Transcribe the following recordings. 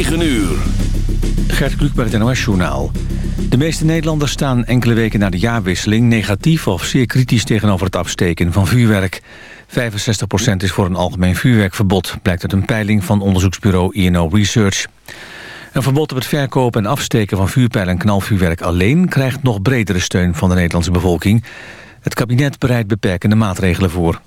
9 uur. Gert Kluk bij het NOS Journaal. De meeste Nederlanders staan enkele weken na de jaarwisseling... negatief of zeer kritisch tegenover het afsteken van vuurwerk. 65% is voor een algemeen vuurwerkverbod... blijkt uit een peiling van onderzoeksbureau INO Research. Een verbod op het verkopen en afsteken van vuurpijl en knalvuurwerk alleen... krijgt nog bredere steun van de Nederlandse bevolking. Het kabinet bereidt beperkende maatregelen voor.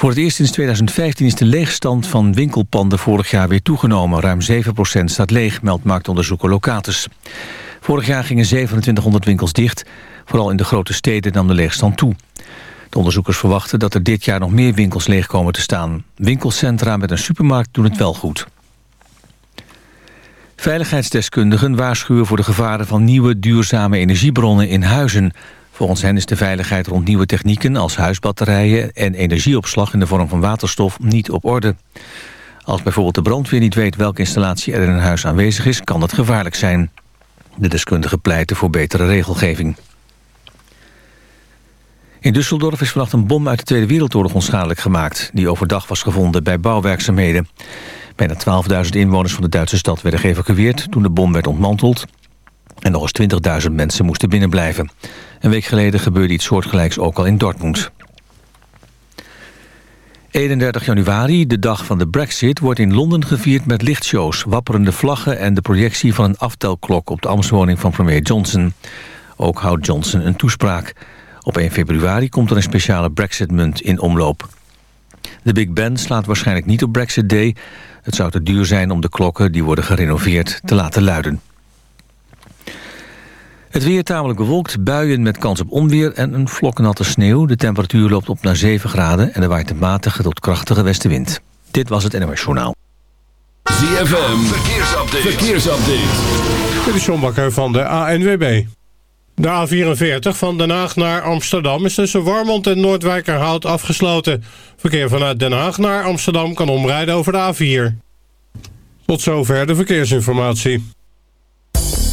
Voor het eerst sinds 2015 is de leegstand van winkelpanden vorig jaar weer toegenomen. Ruim 7% staat leeg, meldt marktonderzoeker Locatus. Vorig jaar gingen 2700 winkels dicht. Vooral in de grote steden nam de leegstand toe. De onderzoekers verwachten dat er dit jaar nog meer winkels leeg komen te staan. Winkelcentra met een supermarkt doen het wel goed. Veiligheidsdeskundigen waarschuwen voor de gevaren van nieuwe duurzame energiebronnen in huizen. Volgens hen is de veiligheid rond nieuwe technieken als huisbatterijen en energieopslag in de vorm van waterstof niet op orde. Als bijvoorbeeld de brandweer niet weet welke installatie er in een huis aanwezig is, kan dat gevaarlijk zijn. De deskundigen pleiten voor betere regelgeving. In Düsseldorf is vannacht een bom uit de Tweede Wereldoorlog onschadelijk gemaakt... die overdag was gevonden bij bouwwerkzaamheden. Bijna 12.000 inwoners van de Duitse stad werden geëvacueerd... toen de bom werd ontmanteld. En nog eens 20.000 mensen moesten binnenblijven. Een week geleden gebeurde iets soortgelijks ook al in Dortmund. 31 januari, de dag van de brexit, wordt in Londen gevierd met lichtshows, wapperende vlaggen en de projectie van een aftelklok op de ambtswoning van premier Johnson. Ook houdt Johnson een toespraak. Op 1 februari komt er een speciale brexit-munt in omloop. De Big Ben slaat waarschijnlijk niet op Brexit Day. Het zou te duur zijn om de klokken, die worden gerenoveerd, te laten luiden. Het weer tamelijk bewolkt, buien met kans op onweer en een vlokkennatte sneeuw. De temperatuur loopt op naar 7 graden en er waait een matige tot krachtige westenwind. Dit was het NOS Journaal. ZFM, verkeersupdate. verkeersupdate. Dit is John Bakker van de ANWB. De A44 van Den Haag naar Amsterdam is tussen Warmond en Noordwijkerhout afgesloten. Verkeer vanuit Den Haag naar Amsterdam kan omrijden over de A4. Tot zover de verkeersinformatie.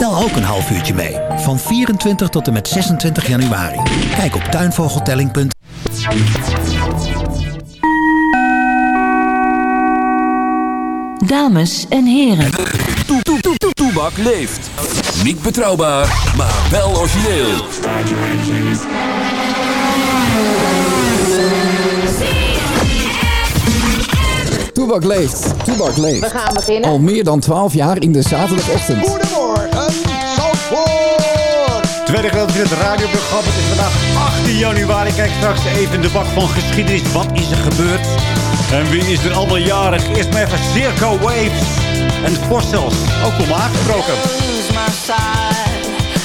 Tel ook een half uurtje mee. Van 24 tot en met 26 januari. Kijk op tuinvogeltelling.nl Dames en heren. Toebak leeft. Niet betrouwbaar, maar wel origineel. Toebak leeft. Toebak leeft. We gaan beginnen. Al meer dan 12 jaar in de zaterdagochtend. Tweede gedeelte in het radioprogramma. Het is vandaag 18 januari. Ik kijk straks even in de bak van geschiedenis. Wat is er gebeurd? En wie is er allemaal jarig? Eerst maar even Circo Waves en Fossils. Ook om aangebroken.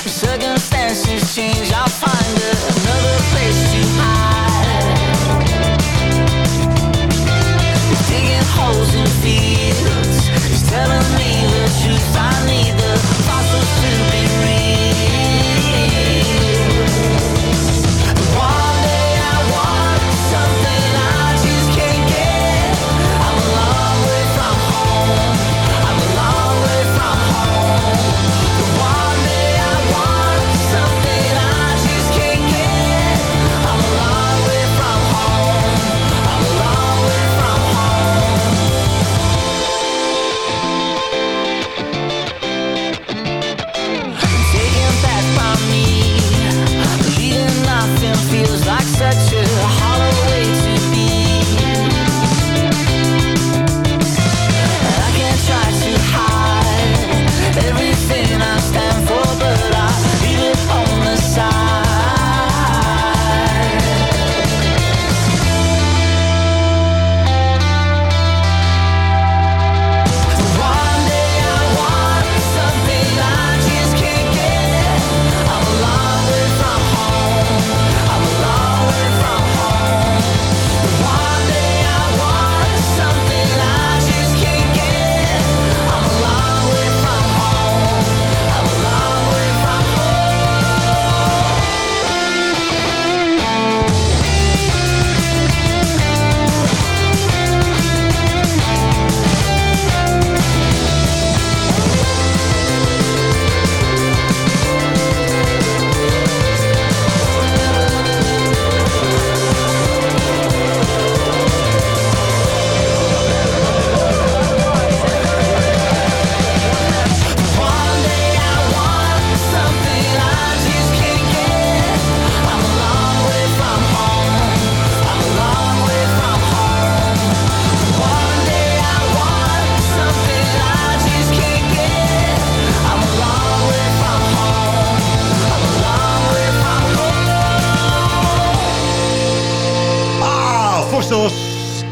Circumstances change, I'll find another place to hide Digging holes in fields It's telling me the truth I need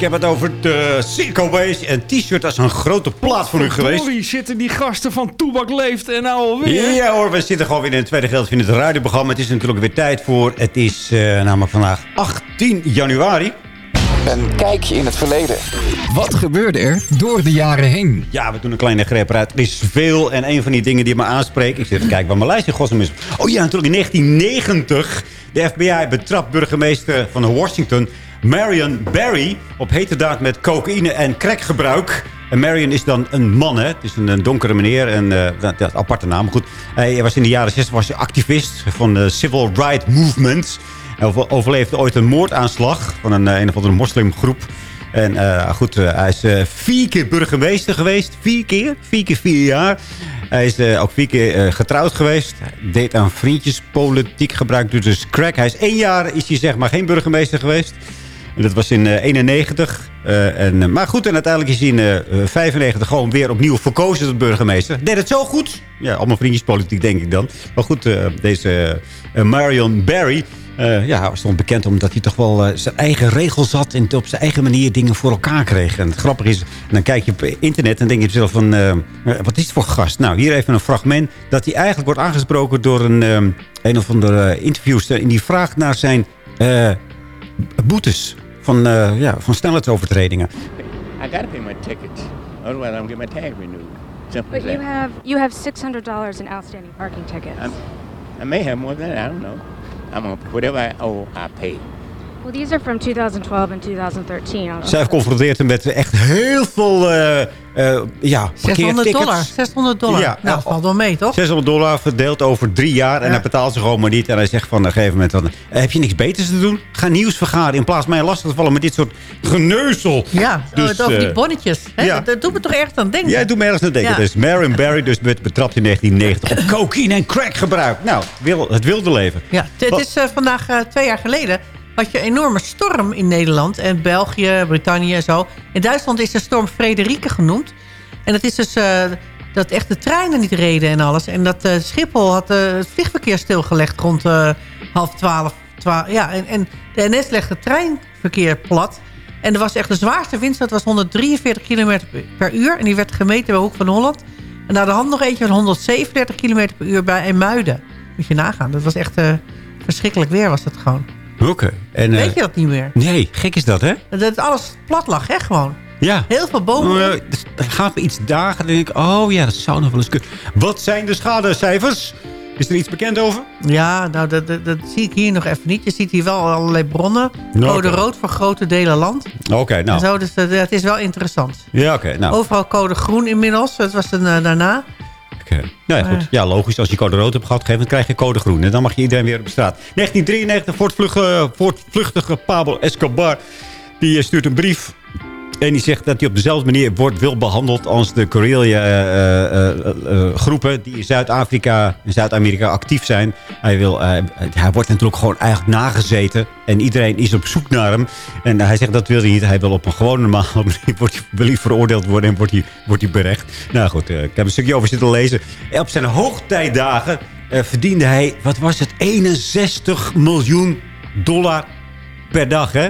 heb het over de Circo Waves. En t-shirt, dat is een grote plaat voor u geweest. Sorry, zitten die gasten van Toebak Leeft en nou alweer. Ja hoor, we zitten gewoon weer in het tweede gedeelte van het radioprogramma. Het is natuurlijk weer tijd voor. Het is eh, namelijk vandaag 18 januari. Een kijkje in het verleden. Wat gebeurde er door de jaren heen? Ja, we doen een kleine greep eruit. Er is veel en een van die dingen die me aanspreken... Ik zit te kijken waar mijn lijst in godsnaam is. Oh ja, natuurlijk in 1990. De FBI betrapt burgemeester van Washington... Marion Barry op heterdaad met cocaïne en crackgebruik. En Marion is dan een man, hè. Het is een, een donkere meneer. En eh, dat, aparte naam. Goed, hij was in de jaren 60 was activist van de Civil Rights Movement. Hij over- overleefde ooit een moordaanslag van een, eh, een of andere moslimgroep. En eh, goed, hij is vier keer burgemeester geweest. Vier keer? Vier keer vier jaar. Hij is ook vier keer getrouwd geweest. Deed aan vriendjespolitiek, gebruikte dus crack. Hij is één jaar, is hij zeg maar geen burgemeester geweest. En dat was in eh, 91. Eh, en, eh, maar goed, en uiteindelijk is hij in eh, 95 gewoon weer opnieuw verkozen tot burgemeester. Deed het zo goed. Ja, allemaal vriendjespolitiek denk ik dan. Maar goed, eh, deze eh, Marion Barry... eh, ja, stond bekend omdat hij toch wel eh, zijn eigen regels had... en op zijn eigen manier dingen voor elkaar kreeg. En het grappige is, dan kijk je op internet en denk je zelf van... eh, wat is het voor gast? Nou, hier even een fragment... dat hij eigenlijk wordt aangesproken door een, eh, een of andere interviewster... en die vraagt naar zijn eh, boetes van, eh, ja, van snelheidsovertredingen. I gotta pay my tickets. Otherwise, I don't get my tag renewed. Simple But you have you have six hundred dollars in outstanding parking tickets. I'm, I may have more than that. I don't know. I'm gonna whatever I owe, I pay. Well, these are from 2012 and 2013. I'll- Zij confronteert hem met echt heel veel eh, eh, ja, 600 parkeertickets. dollar. 600 dollar. Ja, nou, valt wel mee, toch? 600 dollar verdeeld over drie jaar. En Ja. hij betaalt ze gewoon maar niet. En hij zegt van op een gegeven moment... Dan, eh, heb je niks beters te doen? Ga nieuws vergaren. In plaats van mij lastig te vallen met dit soort geneuzel. Ja, Dus, het over die bonnetjes. Hè? ja. Dat, doet me toch ergens aan denken. Jij doet me ergens aan denken. Ja. Dus Marion Barry dus werd betrapt in 1990 op cocaïne en crack gebruik. Nou, wil, het wilde leven. Ja, het- het is vandaag twee jaar geleden had je een enorme storm in Nederland en België, Brittannië en zo. In Duitsland is de storm Frederike genoemd. En dat is dus eh, dat echt de treinen niet reden en alles. En dat eh, Schiphol had eh, het vliegverkeer stilgelegd rond half twaalf. twa- ja, en, en de NS legde treinverkeer plat. En er was echt de zwaarste wind, dat was 143 km per uur. En die werd gemeten bij Hoek van Holland. En naar de hand nog eentje van 137 km per uur bij IJmuiden. Moet je nagaan. Dat was echt verschrikkelijk weer was dat gewoon. Oké. En, eh, Weet je dat niet meer? Nee, gek is dat, hè? Dat het alles plat lag, hè, gewoon. Ja. Heel veel bomen. Dus Er gaat me iets dagen. Dan denk ik, oh ja, dat zou nog wel eens kunnen. Wat zijn de schadecijfers? Is er iets bekend over? Ja, nou, dat, dat, dat zie ik hier nog even niet. Je ziet hier wel allerlei bronnen. Code rood voor grote delen land. Oké, nou. zo, dus dat, het is wel interessant. Ja, oké. nou. Overal code groen inmiddels. Dat was een, eh, daarna. Oké. Nou ja, goed. Ja, logisch. Als je code rood hebt gehad, moment krijg je code groen. En dan mag je iedereen weer op straat. 1993, voortvluchtige, voortvluchtige Pablo Escobar. Die eh, stuurt een brief En die zegt dat hij op dezelfde manier wordt, wil behandeld als de guerrilla-groepen die in Zuid-Afrika en Zuid-Amerika actief zijn. Hij, wil, eh, hij wordt natuurlijk gewoon eigenlijk nagezeten. En iedereen is op zoek naar hem. En hij zegt dat wil hij niet. Hij wil op een gewone normale manier wordt hij, veroordeeld worden en wordt hij, wordt hij berecht. Nou goed, eh, ik heb een stukje over zitten lezen. En op zijn hoogtijdagen eh, verdiende hij, wat was het, 61 miljoen dollar per dag, hè?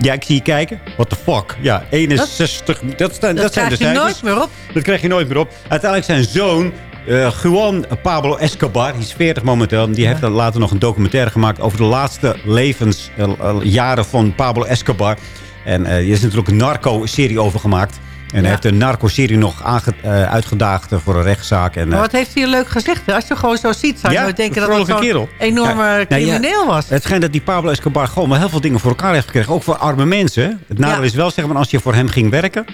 Ja, ik zie je kijken. What the fuck? Ja, 61. Dat, dat, zijn- dat, zijn de krijg je cijfers. nooit meer op. Dat krijg je nooit meer op. Uiteindelijk zijn zoon, eh, Juan Pablo Escobar, die is 40 momenteel. Die heeft dan later nog een documentaire gemaakt over de laatste levensjaren van Pablo Escobar. En eh er is natuurlijk een narco-serie over gemaakt. En hij heeft een narco-serie nog aange- eh, uitgedaagd eh, voor een rechtszaak. En, eh, Maar wat heeft hij leuk gezegd? hè? Als je gewoon zo ziet, zou je denken een dat zo'n kerel. enorme nou ja, crimineel was. Het schijnt dat die Pablo Escobar gewoon wel heel veel dingen voor elkaar heeft gekregen. Ook voor arme mensen. Het nadeel is wel, zeg maar, als je voor hem ging werken...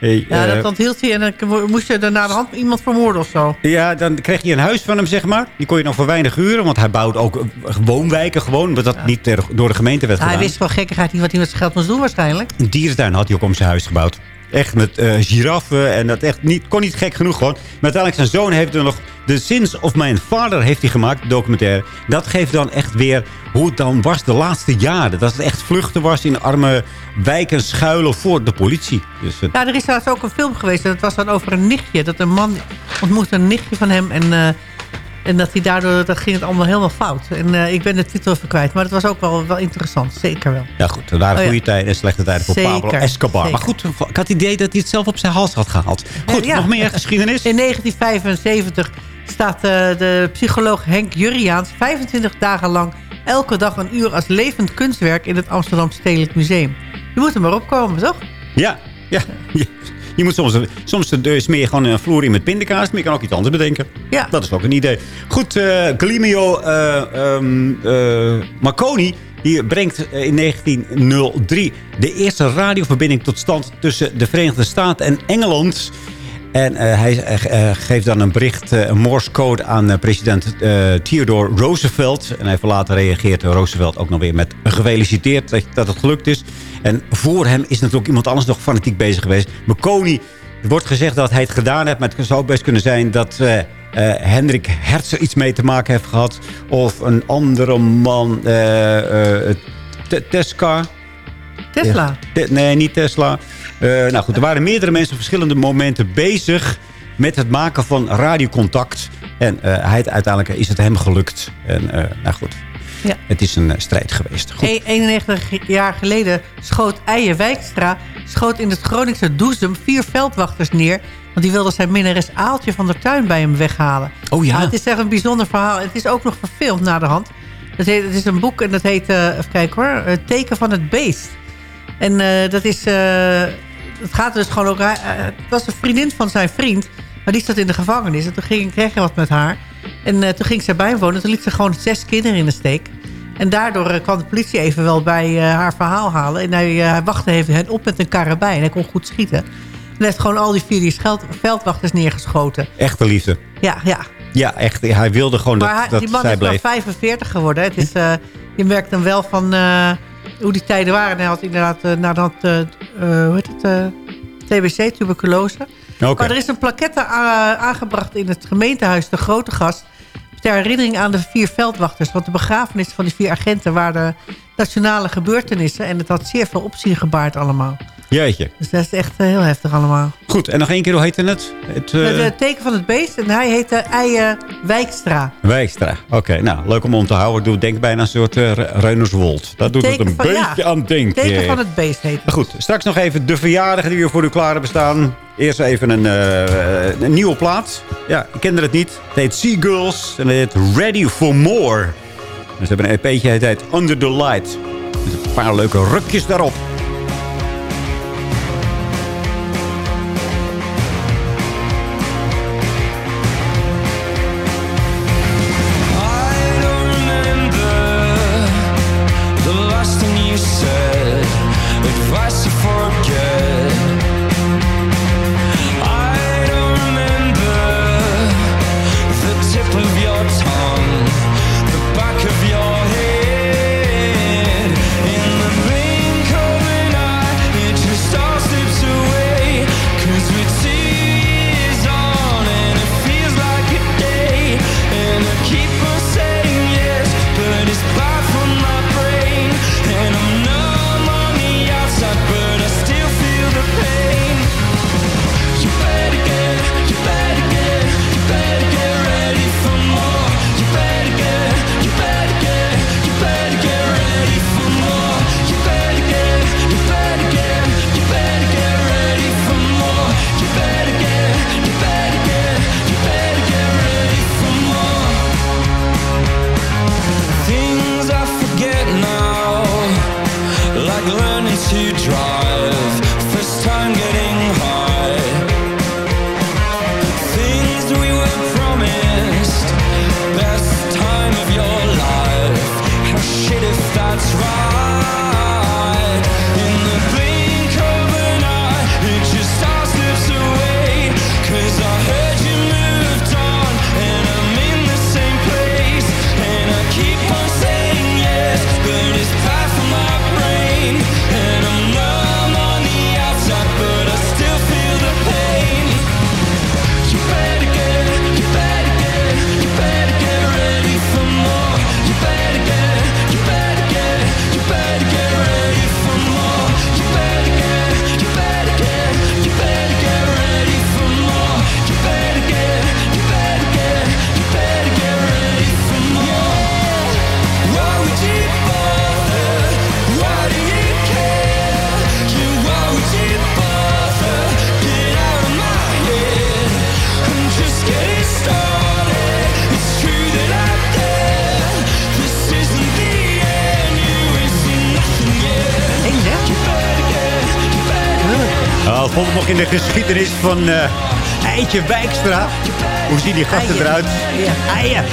eh, Ja, eh, dat onthield hij en dan moest je er naar de hand iemand vermoorden of zo. ja, dan kreeg je een huis van hem, zeg maar. Die kon je dan voor weinig uren. Want hij bouwde ook eh, woonwijken gewoon. Maar dat niet door de gemeente werd hij gedaan. wist wel gekkigheid niet wat hij met zijn geld moest doen waarschijnlijk. Een dierentuin had hij ook om zijn huis gebouwd. Echt met eh giraffen en dat echt niet, kon niet gek genoeg gewoon. Maar uiteindelijk zijn zoon heeft er nog... The Sins of My Father heeft hij gemaakt, documentaire. Dat geeft dan echt weer hoe het dan was de laatste jaren. Dat het echt vluchten was in arme wijken schuilen voor de politie. Dus het, Ja, er is laatst ook een film geweest. En dat was dan over een nichtje. Dat een man ontmoette een nichtje van hem. En, eh, en dat hij daardoor, dat ging het allemaal helemaal fout. En eh, ik ben de titel even kwijt. Maar het was ook wel, wel interessant. Zeker wel. ja goed, er waren Oh ja. goede tijden en slechte tijden voor Zeker, Pablo Escobar. Maar goed, ik had het idee dat hij het zelf op zijn hals had gehaald. Goed, Ja. nog meer geschiedenis? In 1975 staat eh, de psycholoog Henk Jurriaans 25 dagen lang elke dag een uur als levend kunstwerk in het Amsterdam Stedelijk Museum. Je moet er maar opkomen, toch? Ja, ja. je moet soms, soms smeer je gewoon een vloer in met pindakaas, maar je kan ook iets anders bedenken. Ja. Dat is ook een idee. Goed, eh Glimio eh, ehm, eh, Marconi die brengt in 1903 de eerste radioverbinding tot stand tussen de Verenigde Staten en Engeland. En eh, hij eh, eh, geeft dan een bericht, een Morse-code aan president Theodore Roosevelt. En hij later reageert Roosevelt ook nog weer met gefeliciteerd dat, dat het gelukt is. En voor hem is natuurlijk iemand anders nog fanatiek bezig geweest. Marconi, er wordt gezegd dat hij het gedaan heeft, maar het zou best kunnen zijn dat... Hendrik Hertz er iets mee te maken heeft gehad. Of een andere man. Tesla. Ja. Te- nee, niet Tesla. Eh, nou goed, er waren meerdere mensen op verschillende momenten bezig met het maken van radiocontact. En eh, hij, uiteindelijk is het hem gelukt. En eh, nou goed, Ja. het is een strijd geweest. Goed. E- 91 jaar geleden schoot Eije Wijkstra schoot in het Groningse Doezum vier veldwachters neer. Want die wilde zijn minnares Aaltje van der Tuin bij hem weghalen. Oh ja. Het is echt een bijzonder verhaal. Het is ook nog verfilmd na de hand. Het, heet, het is een boek en dat heet, eh, even kijken hoor, Het Teken van het Beest. En dat is, het gaat dus gewoon ook, eh, het was een vriendin van zijn vriend. Maar die zat in de gevangenis. En toen ging, kreeg hij wat met haar. En eh, toen ging zij bij hem wonen. Toen liet ze gewoon zes kinderen in de steek. En daardoor eh, kwam de politie even wel bij haar verhaal halen. En hij, wachtte even hen op met een karabijn. En hij kon goed schieten. En hij heeft gewoon al die vier die scheld- veldwachters neergeschoten. Echte liefde. Ja, ja. Ja, echt. Hij wilde gewoon Maar dat, hij- dat die man zij is bleef. 45 geworden. Het is, je merkt dan wel van hoe die tijden waren. En hij had inderdaad uh, nadat, eh, hoe heet het, eh, TBC, tuberculose. Maar er is een plaquette aangebracht in het gemeentehuis De Grote Gast... ter herinnering aan de vier veldwachters. Want de begrafenis van die vier agenten waren nationale gebeurtenissen... en het had zeer veel opzien gebaard allemaal. Jeetje. Dus dat is echt eh, heel heftig allemaal. Goed, en nog één keer, hoe heette het? Het eh, Het eh, teken van het beest en hij heette Eije Wijkstra. Wijkstra. Oké, nou, leuk om om te houden. Doe denk bijna een soort uh, Reunerswold. Dat doet het een van- beetje ja, aan denken. Teken van het beest heet het. Goed, straks nog even de verjaardagen die weer voor u klaar hebben staan. Eerst even een, een nieuwe plaat. Ja, ik kende het niet. Het heet Seagulls en het heet Ready for More. En ze hebben een EP'tje, het heet Under the Light. Dus een paar leuke rukjes daarop. Geschiedenis van eh Eitje Wijkstra. Hoe zien die gasten Eien. eruit? Eien.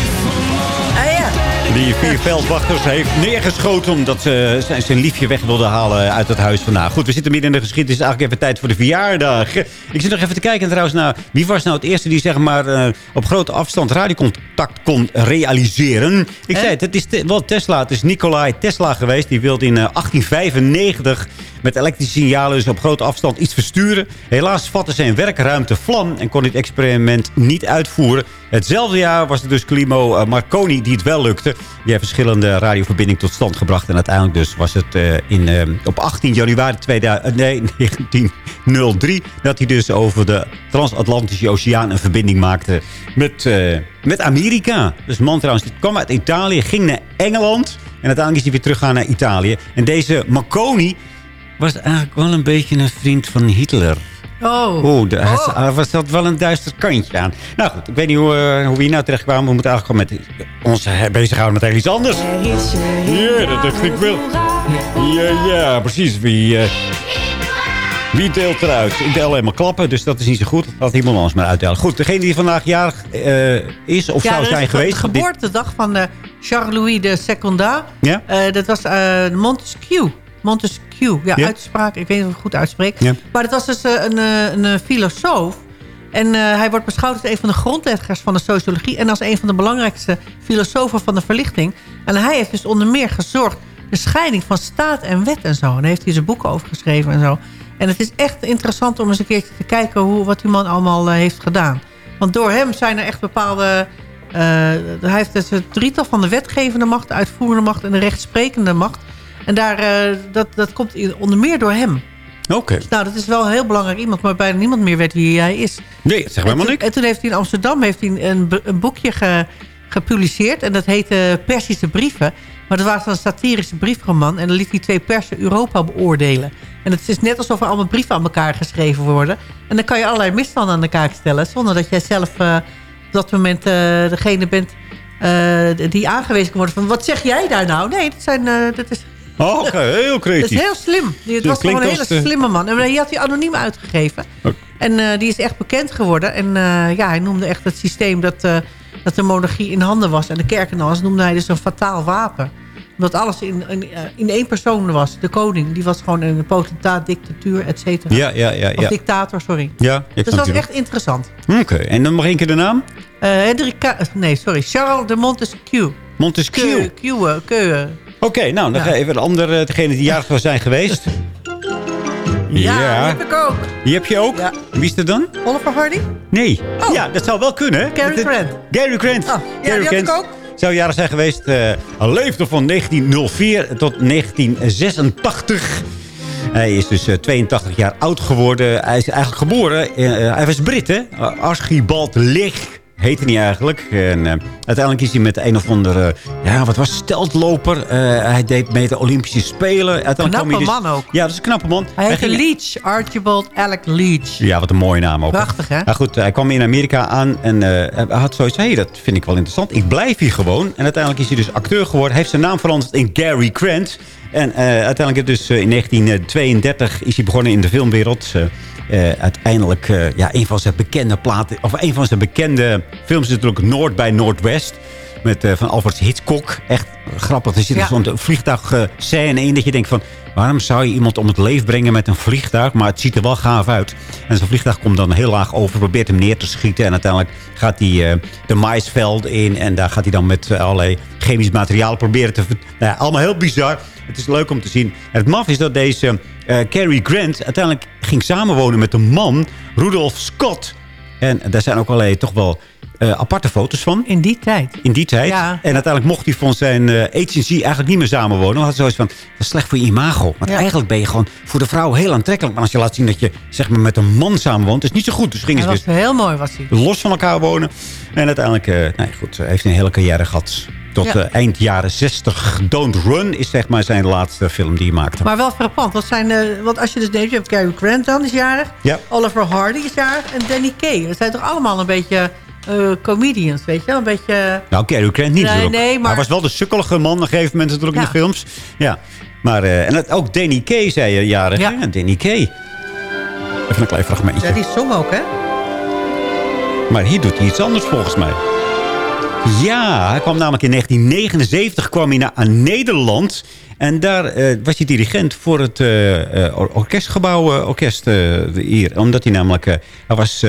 Die vier veldwachters heeft neergeschoten omdat ze zijn, liefje weg wilden halen uit het huis vandaag. Goed, we zitten midden in de geschiedenis. Eigenlijk even tijd voor de verjaardag. Ik zit nog even te kijken trouwens naar wie was nou het eerste die zeg maar eh, op grote afstand radiocontact kon realiseren. Ik zei het, het is te- wel Tesla. Het is Nikolai Tesla geweest. Die wilde in eh, 1895 met elektrische signalen dus op grote afstand iets versturen. Helaas vatte zijn werkruimte vlam en kon dit experiment niet uitvoeren. Hetzelfde jaar was het dus Climo eh, Marconi die het wel lukte. Die heeft verschillende radioverbindingen tot stand gebracht. En uiteindelijk dus was het eh, in, eh, op 18 januari 2000, eh, nee, 1903... dat hij dus over de transatlantische oceaan een verbinding maakte met, met Amerika. Dus man trouwens, die kwam uit Italië, ging naar Engeland... en uiteindelijk is hij weer teruggegaan naar Italië. En deze Marconi was eigenlijk wel een beetje een vriend van Hitler. Oh. Oeh, de- hij- hij was dat wel een duister kantje aan. Nou goed, ik weet niet hoe, eh, hoe we hier nou terecht kwamen. We moeten eigenlijk gewoon met ons bezighouden met heel iets anders. Ja, dat dacht ik wel. Ja, ja, precies. Wie, eh, wie deelt eruit? Ik deel alleen maar klappen, dus dat is niet zo goed. Laat iemand anders maar uitdelen. Goed, degene die vandaag jarig eh, is of zou dat zijn geweest... De geboortedag van Charles-Louis de Secondat. Ja? Eh, dat was eh, Montesquieu. Montesquieu, ja, Ja. uitspraak. Ik weet niet of ik het goed uitspreek. Ja. Maar dat was dus eh, een, eh, een, eh, filosoof. En hij wordt beschouwd als een van de grondleggers van de sociologie... en als een van de belangrijkste filosofen van de verlichting. En hij heeft dus onder meer gezorgd... de scheiding van staat en wet en zo. En daar heeft hij zijn boeken over geschreven en zo. En het is echt interessant om eens een keertje te kijken... Hoe, wat die man allemaal heeft gedaan. Want door hem zijn er echt bepaalde... hij heeft dus het drietal van de wetgevende macht... de uitvoerende macht en de rechtsprekende macht. En daar, eh, dat, dat komt onder meer door hem. Oké. Nou, dat is wel een heel belangrijk iemand... maar bijna niemand meer weet wie hij is. Nee, zeg toen- niks. En toen heeft hij in Amsterdam heeft hij een, een boekje ge- gepubliceerd. En dat heette Persische Brieven. Maar dat was een satirische briefroman. En dan liet hij twee persen Europa beoordelen. En het is net alsof er allemaal brieven aan elkaar geschreven worden. En dan kan je allerlei misstanden aan elkaar stellen. Zonder dat jij zelf eh, op dat moment eh, degene bent die aangewezen kan worden. Van, wat zeg jij daar nou? Nee, dat, zijn, dat is... Oh, oké, heel Dat creatief. is heel slim. Die- Het Dat was gewoon een hele de- slimme man. En die had hij anoniem uitgegeven. En eh, die is echt bekend geworden. En eh, ja, hij noemde echt het systeem dat, eh, dat de monarchie in handen was. En de kerk en alles noemde hij dus een fataal wapen. Omdat alles in, in, eh, in één persoon was. De koning, die was gewoon een potentaat, dictatuur, et cetera. Ja, ja, ja. Of ja. dictator, sorry. Ja, Dus dat was echt interessant. Oké, en dan nog één keer de naam? Eh Hendrik nee, sorry. Charles de Montesquieu. Montesquieu. Keu, Keu. Oké, nou, dan Ja. even de andere, degene die jarig zou zijn geweest. Ja, die heb ik ook. Die heb je ook? Ja. Wie is dat dan? Oliver Hardy? Nee. Ja, dat zou wel kunnen. Gary Grant. Gary Grant. Oh, ja, Gary die had ik Grant ook. Zou jarig zijn geweest. eh, Hij leefde van 1904 tot 1986. Hij is dus eh, 82 jaar oud geworden. Hij is eigenlijk geboren. eh, eh, hij was Brit, hè? Uh, Archibald Lig heette hij eigenlijk. En eh, uiteindelijk is hij met een of andere... ja, wat was steltloper. Eh, hij deed mee de Olympische Spelen. Uiteindelijk Knappe hij dus- man ook. Ja, dat is een knappe man. Hij heette ging- Leach. Archibald Alec Leach. ja, wat een mooie naam ook. Prachtig, hè? Maar goed, hij kwam in Amerika aan en eh, hij had zoiets hey, dat vind ik wel interessant. Ik blijf hier gewoon. En uiteindelijk is hij dus acteur geworden. Heeft zijn naam veranderd in Gary Grant. En eh, uiteindelijk dus eh, in 1932 is hij begonnen in de filmwereld. Eh, uiteindelijk, ja, een van zijn bekende platen... of een van zijn bekende films is natuurlijk Noord bij Noordwest... Met, eh, van Alfred Hitchcock. Echt grappig. Er zit Ja. zo'n vliegtuigscène in dat je denkt van... waarom zou je iemand om het leven brengen met een vliegtuig? Maar het ziet er wel gaaf uit. En zo'n vliegtuig komt dan heel laag over, probeert hem neer te schieten. En uiteindelijk gaat hij eh, de maisveld in. En daar gaat hij dan met eh, allerlei chemisch materiaal proberen te... Nou ja, allemaal heel bizar. Het is leuk om te zien. En het maf is dat deze eh Cary Grant uiteindelijk ging samenwonen met een man, Rudolf Scott. En daar zijn ook allerlei toch wel eh, aparte foto's van. In die tijd. In die tijd. Ja. En uiteindelijk mocht hij van zijn eh, agency eigenlijk niet meer samenwonen. Want hij had zoiets van, dat is slecht voor je imago. Want eigenlijk ben je gewoon voor de vrouw heel aantrekkelijk. Maar als je laat zien dat je zeg maar, met een man samenwoont, is niet zo goed. Dus gingen Hij was weer heel mooi, was hij. los van elkaar wonen. En uiteindelijk, eh nee, goed, hij heeft een hele carrière gehad. Tot Ja. eind jaren 60. Don't Run is zeg maar zijn laatste film die hij maakte. Maar wel frappant. Want, zijn, want als je dus neemt, je hebt Cary Grant dan, is jarig. Ja. Oliver Hardy is jarig. En Danny Kaye. Dat zijn toch allemaal een beetje eh, comedians, weet je wel? Een beetje... Nou, Cary Grant niet Nee, maar- Hij was wel de sukkelige man op een gegeven moment natuurlijk in Ja. de films. Ja. Maar, eh, en ook Danny Kaye zei je jarig. Ja. Ja. Danny Kaye. Even een klein fragmentje. Ja, die zong ook, hè? Maar hier doet hij iets anders volgens mij. Ja, hij kwam namelijk in 1979 kwam hij naar Nederland. En daar eh, was hij dirigent voor het or- orkestgebouw eh, orkest hier. Omdat hij namelijk... hij was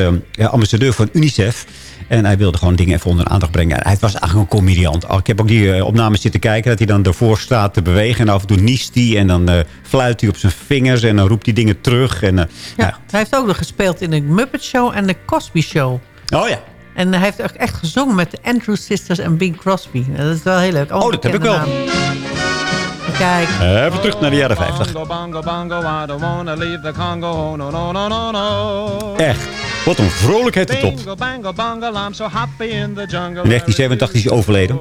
ambassadeur van UNICEF. En hij wilde gewoon dingen even onder de aandacht brengen. En hij was eigenlijk een comediant. Ik heb ook die eh, opnames zitten kijken. Dat hij dan ervoor staat te bewegen. En af en toe niest hij. En dan eh, fluit hij op zijn vingers. En dan roept hij dingen terug. En, eh, Ja. Hij heeft ook nog gespeeld in de Muppet Show en de Cosby Show. Oh ja. En hij heeft ook echt gezongen met de Andrew Sisters en Bing Crosby. Dat is wel heel leuk. Allemaal Oh, dat heb ik wel. Kijk. Even terug naar de jaren 50. Bongo, bongo, bongo, I don't wanna leave the Congo. No, no, no, no, no. Echt. Wat een vrolijkheid de top. In the jungle. In 1987 is hij overleden.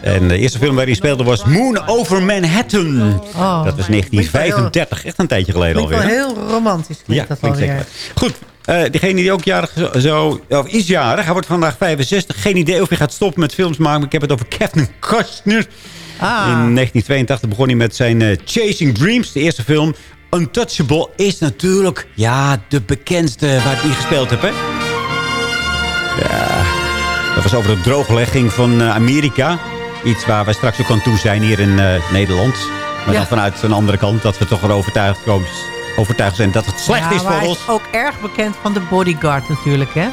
En de eerste film waar hij speelde was Moon over Manhattan. Oh, dat was 1935. Echt een tijdje geleden wel alweer. hè? heel romantisch. Ja, dat klinkt wel zeker. weer. Goed. eh diegene die ook jarig zo, zo- of is jarig. Hij wordt vandaag 65. Geen idee of hij gaat stoppen met films maken. Maar ik heb het over Kevin Costner. Ah. In 1982 begon hij met zijn eh, Chasing Dreams. De eerste film. Untouchable is natuurlijk ja, de bekendste waar hij gespeeld heeft. Hè? Ja, dat was over de drooglegging van eh, Amerika. Iets waar wij straks ook aan toe zijn hier in eh, Nederland. Maar Ja. dan vanuit een andere kant dat we toch er overtuigd, komen, overtuigd zijn dat het slecht ja, is voor hij ons. is ook erg bekend van de Bodyguard natuurlijk, hè?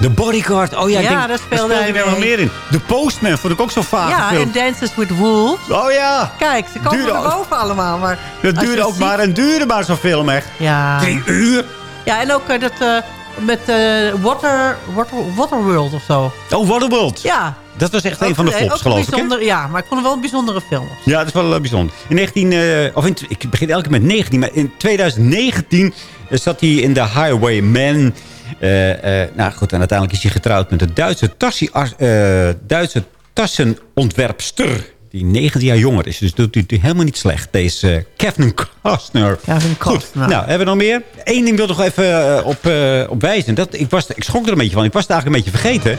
De Bodyguard. Oh ja, ik Ja, denk, daar daar speelde hij hij er nog mee. meer in. De Postman vond ik ook zo vaag. ja, en Dances with Wolves. Oh ja. Kijk, ze komen er boven allemaal. Maar Dat duurde ook ziet- maar en duurde maar zo'n film echt. Ja. Drie uur. Ja, en ook eh, dat eh, met eh, Water, Water, Waterworld of zo. Oh, Waterworld. Ja. Dat was echt Ook- een van de flops, geloof ik. Ja, maar ik vond het wel een bijzondere film. Ja, dat is wel bijzonder. In 19, eh, of in, ik begin elke keer met 19, maar in 2019 eh, zat hij in The Highwayman. Eh, eh, nou goed, en uiteindelijk is hij getrouwd met de Duitse, tassie, eh, Duitse tassenontwerpster. Die 19 jaar jonger is. Dus doet hij helemaal niet slecht. Deze Kevin Costner. Kevin Costner. nou, hebben we nog meer? Eén ding wil ik nog even op, op wijzen. Dat, ik, was, ik schrok er een beetje van. Ik was het eigenlijk een beetje vergeten.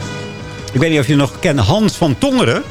Ik weet niet of je nog kent. Hans van Tongeren.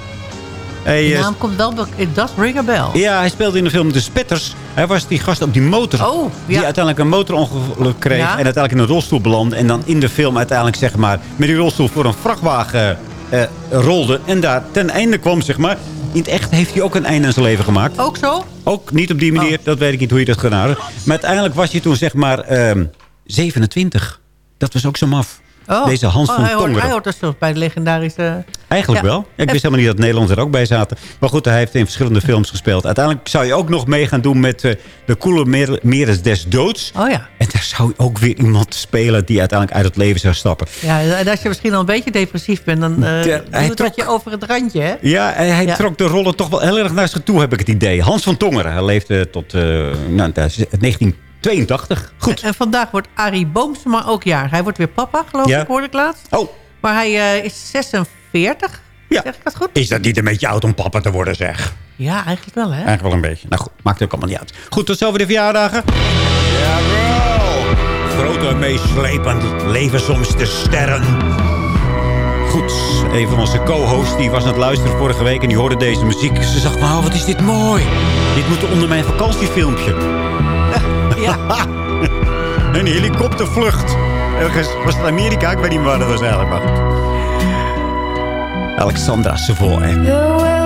De eh, naam komt wel... It does ring a bell. ja, hij speelde in de film De Spetters. Hij was die gast op die motor. Oh, Die uiteindelijk een motorongeluk kreeg. Ja. En uiteindelijk in een rolstoel belandde. En dan in de film uiteindelijk zeg maar, met die rolstoel voor een vrachtwagen eh, rolde. En daar ten einde kwam, zeg maar. In het echt heeft hij ook een einde aan zijn leven gemaakt. Ook zo? Ook niet op die manier. Dat weet ik niet hoe je dat gedaan hebt. Maar uiteindelijk was hij toen zeg maar ehm, 27. Dat was ook zo maf. Oh. Deze Hans Oh, van hij hoort, Tongeren. hij hoort dus bij de legendarische... Eigenlijk Ja. wel. Ja, ik wist helemaal niet dat Nederlanders er ook bij zaten. Maar goed, hij heeft in verschillende films gespeeld. Uiteindelijk zou je ook nog mee gaan doen met eh, De Koele Meres des Doods. Oh ja. En daar zou je ook weer iemand spelen die uiteindelijk uit het leven zou stappen. Ja, en als je misschien al een beetje depressief bent... dan eh De- hij doet dat je over het randje, hè? Ja, en hij Ja. trok de rollen toch wel heel erg naar zich toe, heb ik het idee. Hans van Tongeren. Hij leefde tot eh, nou, 1982. Goed. En vandaag wordt Arie Boomsma ook jaar. Hij wordt weer papa, geloof Ja. ik, hoorde ik laatst. Oh. Maar hij eh, is 46. Ja. Zeg ik dat goed? Is dat niet een beetje oud om papa te worden, zeg? Ja, eigenlijk wel, hè? Eigenlijk wel een beetje. Nou goed, maakt ook allemaal niet uit. Goed, tot zover de verjaardagen. Jawel. Grote, meeslepend leven soms de sterren. Goed, een van onze co-hosts die was aan het luisteren vorige week... en die hoorde deze muziek. Ze zag, nou, wat is dit mooi. Dit moet onder mijn vakantiefilmpje. Ja. een helikoptervlucht. Ergens was het Amerika? Ik weet niet waar dat was eigenlijk. Maar goed. Alexandra Savoy.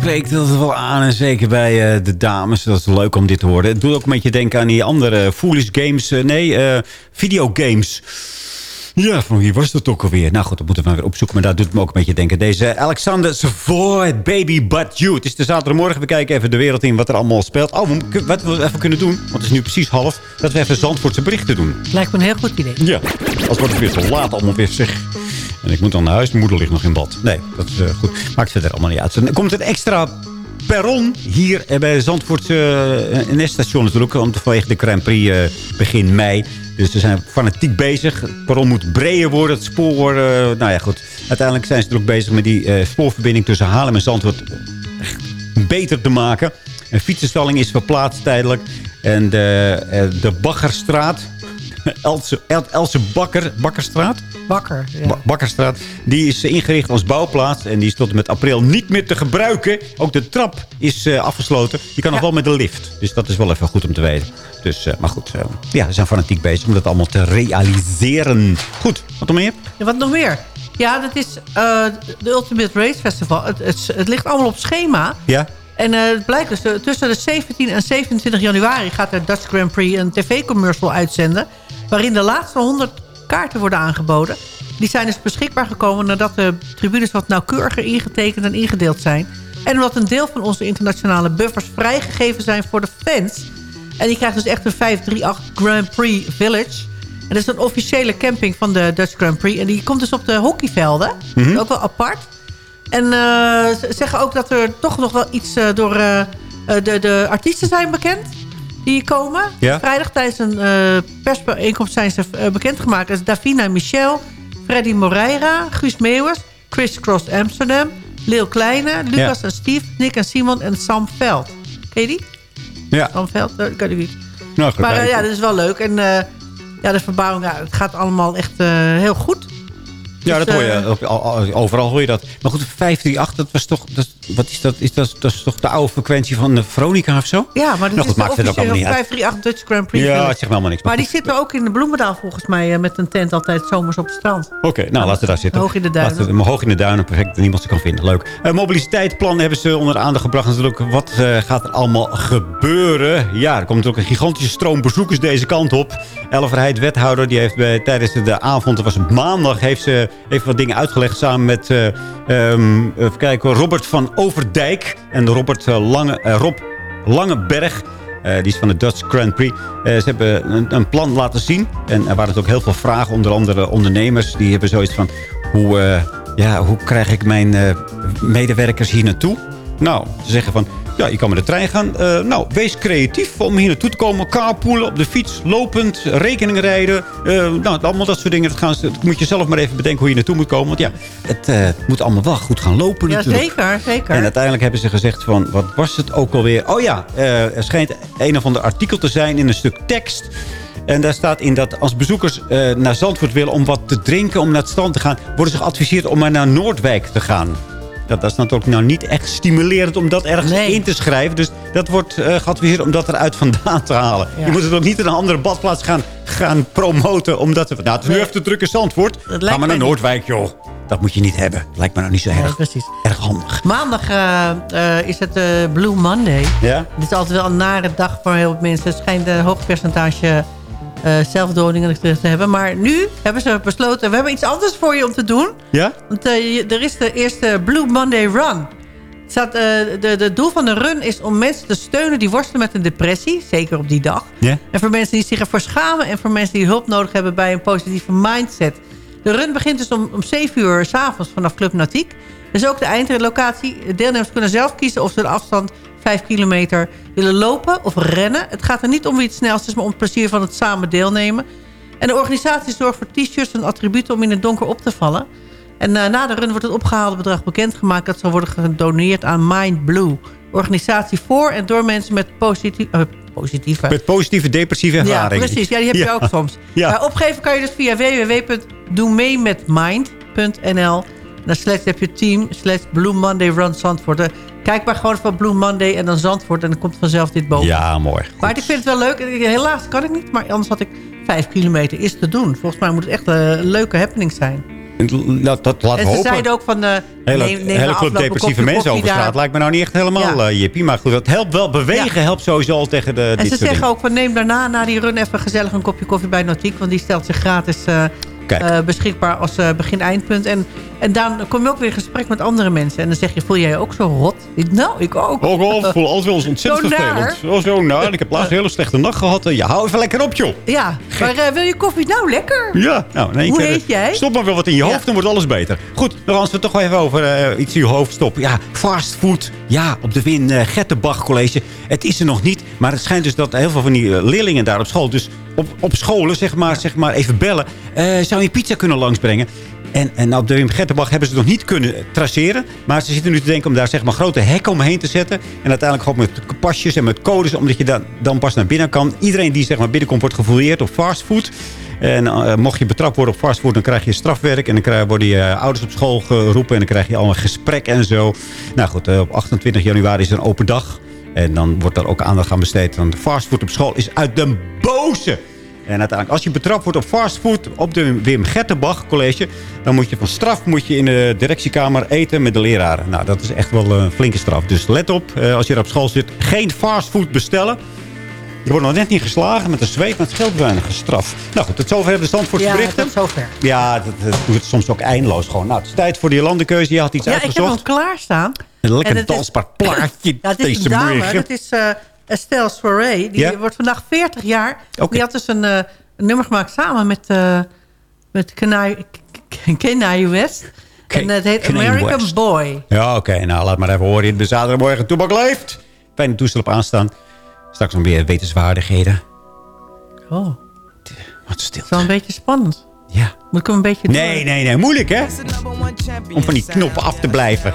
Spreekt dat wel aan. En zeker bij eh, de dames. Dat is leuk om dit te horen. Het doet ook een beetje denken aan die andere foolish games. eh, nee, eh, videogames. Ja, van wie was dat ook alweer? Nou goed, dat moeten we maar weer opzoeken. Maar daar doet het me ook een beetje denken. Deze Alexander Savoy, Baby But You. Het is de zaterdagmorgen. We kijken even de wereld in wat er allemaal speelt. Oh, wat we even kunnen doen, want het is nu precies half... dat we even Zandvoortse berichten doen. Lijkt me een heel goed idee. Ja, als wordt het weer te laat allemaal weer zeg. En ik moet dan naar huis. Mijn moeder ligt nog in bad. Nee, dat is eh, goed. Maakt verder allemaal niet uit. Dan komt een extra perron hier eh, bij Zandvoortse uh, NS-station natuurlijk. Want vanwege de Grand Prix eh, begin mei. Dus ze zijn fanatiek bezig. Het perron moet breder worden. Het spoor, eh, nou ja goed. Uiteindelijk zijn ze natuurlijk bezig met die eh, spoorverbinding tussen Haarlem en Zandvoort beter te maken. Een fietsenstalling is verplaatst tijdelijk. En de, eh, de Baggerstraat... Else, El- Else Bakker, Bakkerstraat? Bakker, ja. Ba- Bakkerstraat. Die is eh, ingericht als bouwplaats. En die is tot en met april niet meer te gebruiken. Ook de trap is eh, afgesloten. Je kan nog wel met de lift. Dus dat is wel even goed om te weten. Dus, eh, maar goed, ja, we zijn fanatiek bezig om dat allemaal te realiseren. Goed, wat nog meer? Ja, wat nog meer? Ja, dat is de Ultimate Race Festival. Het, het, het ligt allemaal op schema. Ja? En eh, het blijkt dus, tussen de 17 en 27 januari... gaat de Dutch Grand Prix een tv-commercial uitzenden... waarin de laatste 100 kaarten worden aangeboden. Die zijn dus beschikbaar gekomen nadat de tribunes wat nauwkeuriger ingetekend en ingedeeld zijn. En omdat een deel van onze internationale buffers vrijgegeven zijn voor de fans. En die krijgt dus echt een 538 Grand Prix Village. En dat is een officiële camping van de Dutch Grand Prix. En die komt dus op de hockeyvelden. Mhm. Ook wel apart. En eh, ze zeggen ook dat er toch nog wel iets eh, door eh, de, de artiesten zijn bekend. Die komen. Ja. Vrijdag tijdens een eh, persbijeenkomst zijn ze eh, bekendgemaakt. Dat is Davina Michel, Freddy Moreira, Guus Meeuwers, Chris Cross Amsterdam, Leel Kleine, Lucas Ja. en Steve, Nick en Simon en Sam Veld. Ken je die? Ja. Sam Veld? Eh, ken ik niet. Nou, Maar eh, ja, dat is wel leuk. En ja, de verbouwing, ja, het gaat allemaal echt heel goed. Ja, Dus, dat hoor je. eh, overal hoor je dat. Maar goed, 538, dat was toch... Dat, wat is dat? Is dat, dat is toch de oude frequentie van de Veronica of zo? Ja, maar Nou dat is de maakt het ook allemaal niet uit. 538 Dutch Grand Prix. Ja, het zegt me allemaal niks. Maar die goed. zitten ook in de Bloemendaal volgens mij... eh, met een tent altijd zomers op het strand. Oké, nou laten we daar zitten. Hoog in de duinen. Laten we- maar hoog in de duinen, perfect. dat Niemand ze kan vinden. Leuk. Uh, mobiliteitsplan hebben ze onder de aandacht gebracht. Natuurlijk, wat eh, gaat er allemaal gebeuren? Ja, er komt natuurlijk een gigantische stroom bezoekers deze kant op. Elverheid, wethouder, die heeft bij, tijdens de avond, dat was maandag, heeft ze even wat dingen uitgelegd samen met eh, ehm, even kijken, Robert van Overdijk en Robert eh, Lange, eh, Rob Langeberg. Die is van de Dutch Grand Prix. Ze hebben een, plan laten zien. En er waren ook heel veel vragen. Onder andere ondernemers. Die hebben zoiets van... Hoe, ja, hoe krijg ik mijn medewerkers hier naartoe? Nou, ze zeggen van... Ja, je kan met de trein gaan. Eh, nou, wees creatief om hier naartoe te komen. Carpoolen, op de fiets, lopend, rekening rijden. Eh, nou, allemaal dat soort dingen. Dat, gaan, dat moet je zelf maar even bedenken hoe je naartoe moet komen. Want ja, het eh, moet allemaal wel goed gaan lopen Ja, natuurlijk. zeker, zeker. En uiteindelijk hebben ze gezegd van, wat was het ook alweer? Oh ja, er schijnt een of ander artikel te zijn in een stuk tekst. En daar staat in dat als bezoekers naar Zandvoort willen om wat te drinken, om naar het strand te gaan, worden ze geadviseerd om maar naar Noordwijk te gaan. Dat, dat is natuurlijk nou niet echt stimulerend om dat ergens in te schrijven. Dus dat wordt eh, geadviseerd om dat eruit vandaan te halen. Ja. Je moet het ook niet in een andere badplaats gaan, gaan promoten. Omdat het, nou, het is nu Nee. even te druk in Zandvoort. Ga maar naar. Noordwijk, joh. Dat moet je niet hebben. Lijkt me nou niet zo erg, precies. erg handig. Maandag eh, eh, is het Blue Monday. Ja? Het is altijd wel een nare dag voor heel veel mensen. Het schijnt een hoog percentage eh zelfdodingen te hebben. Maar nu hebben ze besloten... we hebben iets anders voor je om te doen. Ja? Want eh, er is de eerste Blue Monday Run. Het staat, eh, de, de doel van de run is om mensen te steunen... die worstelen met een depressie. Zeker op die dag. Ja? En voor mensen die zich ervoor schamen... en voor mensen die hulp nodig hebben bij een positieve mindset. De run begint dus om, om 7 uur s'avonds vanaf Club Natiek. Is ook de eindlocatie. Deelnemers kunnen zelf kiezen of ze de afstand 5 kilometer willen lopen of rennen. Het gaat er niet om wie het snelst is, maar om het plezier van het samen deelnemen. En de organisatie zorgt voor t-shirts en attributen om in het donker op te vallen. En eh, na de run wordt het opgehaalde bedrag bekendgemaakt... dat zal worden gedoneerd aan Mind Blue. Organisatie voor en door mensen met positief, eh, positieve... Met positieve depressieve Ja, ervaringen. precies. Ja, die heb je ook soms. Ja. Maar opgeven kan je dus via www.doemeemetmind.nl. Dan slash heb je team, slash Blue Monday Run Zandvoort. Eh, Kijk maar gewoon van Blue Monday en dan Zandvoort. En dan komt vanzelf dit boven. Ja, mooi. Maar ik vind het wel leuk. Helaas kan ik niet, maar anders had ik vijf kilometer is te doen. Volgens mij moet het echt een leuke happening zijn. Dat, dat laat en ze hopen. zeiden ook van... De, Hele, neem, neem na hele club depressieve mensen over straat lijkt me nou niet echt helemaal Ja. eh, jippie. Maar goed, dat helpt wel. Bewegen helpt sowieso al tegen de, En dit ze zeggen dingen. ook van neem daarna na die run even gezellig een kopje koffie bij Notiek. Want die stelt zich gratis eh, eh, beschikbaar als eh, begin-eindpunt. En, en dan kom je ook weer in gesprek met andere mensen. En dan zeg je, voel jij je ook zo rot? Ik, nou, ik ook. Oh, oh, ik voel alles wel eens ontzettend Zo vervelend. Oh, zo naar. Ik heb laatst een hele slechte nacht gehad. Eh, Ja, hou even lekker op, joh. Ja, maar eh, wil je koffie? Nou, lekker. Ja, nou, één Hoe keer, heet jij? Stop maar wel wat in je hoofd, dan wordt alles beter. Goed, dan gaan we het toch wel even over eh, iets in je hoofd stoppen. Ja, fastfood. Ja, op de Win eh, Gettenbach College. Het is er nog niet, maar het schijnt dus dat heel veel van die eh, leerlingen daar op school... dus op, op scholen, zeg maar, zeg maar even bellen... eh, zou je pizza kunnen langsbrengen? En, en op de Gettenbach hebben ze nog niet kunnen traceren. Maar ze zitten nu te denken om daar zeg maar grote hekken omheen te zetten. En uiteindelijk gewoon met pasjes en met codes. Omdat je dan, dan pas naar binnen kan. Iedereen die zeg maar binnenkomt wordt gefouilleerd op fastfood. En eh, mocht je betrapt worden op fastfood, dan krijg je strafwerk. En dan krijg, worden je ouders op school geroepen. En dan krijg je al een gesprek en zo. Nou goed, eh, op 28 januari is een open dag. En dan wordt daar ook aandacht aan besteed. Want fastfood op school is uit de boze. En uiteindelijk, als je betrapt wordt op fastfood op de Wim Gertenbach College... dan moet je van straf moet je in de directiekamer eten met de leraren. Nou, dat is echt wel een flinke straf. Dus let op, eh, als je er op school zit, geen fastfood bestellen. Je wordt nog net niet geslagen met een zweep, maar het scheelt weinig straf. Nou goed, tot zover hebben de stand voor Ja, berichten. tot zover. Ja, dat, dat doet het soms ook eindeloos gewoon. Nou, het is tijd voor die landenkeuze. Je had iets Ja, ik heb uitgezocht. hem klaarstaan. Een En lekker dansbaar plaatje Ja, het is deze een dame. morgen. Dat is eh, Estelle Soirée. Die Ja? wordt vandaag 40 jaar. Die had dus een, eh, een nummer gemaakt samen met, eh met Kanye K- Kanye West. en het heet American West. Boy. Ja, oké. Nou, laat maar even horen. in De zaterdagmorgen Toebak leeft. Fijne toestel op aanstaan. Straks nog weer wetenswaardigheden. Oh, Wat stil. dat is wel een beetje spannend. Ja. Moet ik hem een beetje Nee, nee, nee. Moeilijk, hè? Om van die knoppen af te blijven.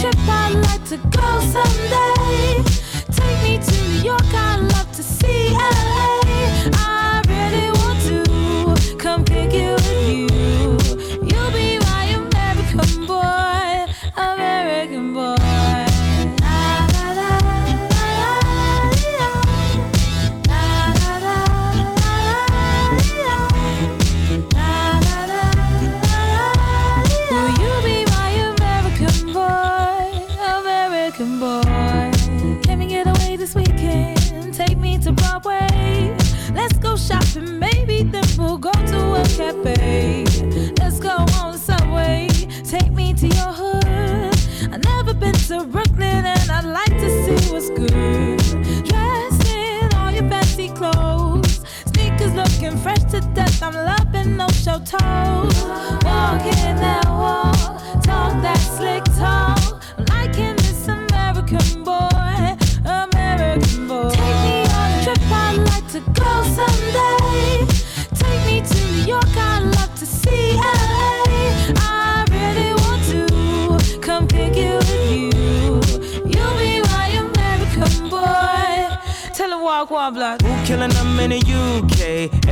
trip, I'd like to go someday. Take me to New York, I'd love to see LA. Cafe. Let's go on subway. Take me to your hood. I've never been to Brooklyn and I'd like to see what's good. Dressed in all your fancy clothes. Sneakers looking fresh to death. I'm loving no show toes. Walking Who's. Who killing them, and you?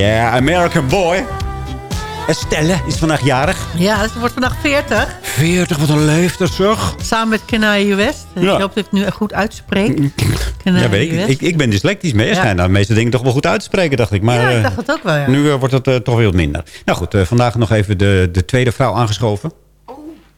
Ja, American Boy. Estelle is vandaag jarig. Ja, ze wordt vandaag 40. 40, wat een leeftijd zeg. Samen met Kenaye West. Ja. Ik hoop dat ik het nu goed uitspreek. Kenaye Ja, weet ik. West. ik. Ik ben dyslectisch mee. Ja. Ja. Nou, de meeste dingen toch wel goed uit te spreken, dacht ik. Maar Ja, ik eh, dacht het ook wel, ja. nu eh, wordt het eh, toch weer wat minder. Nou goed, eh, vandaag nog even de, de tweede vrouw aangeschoven.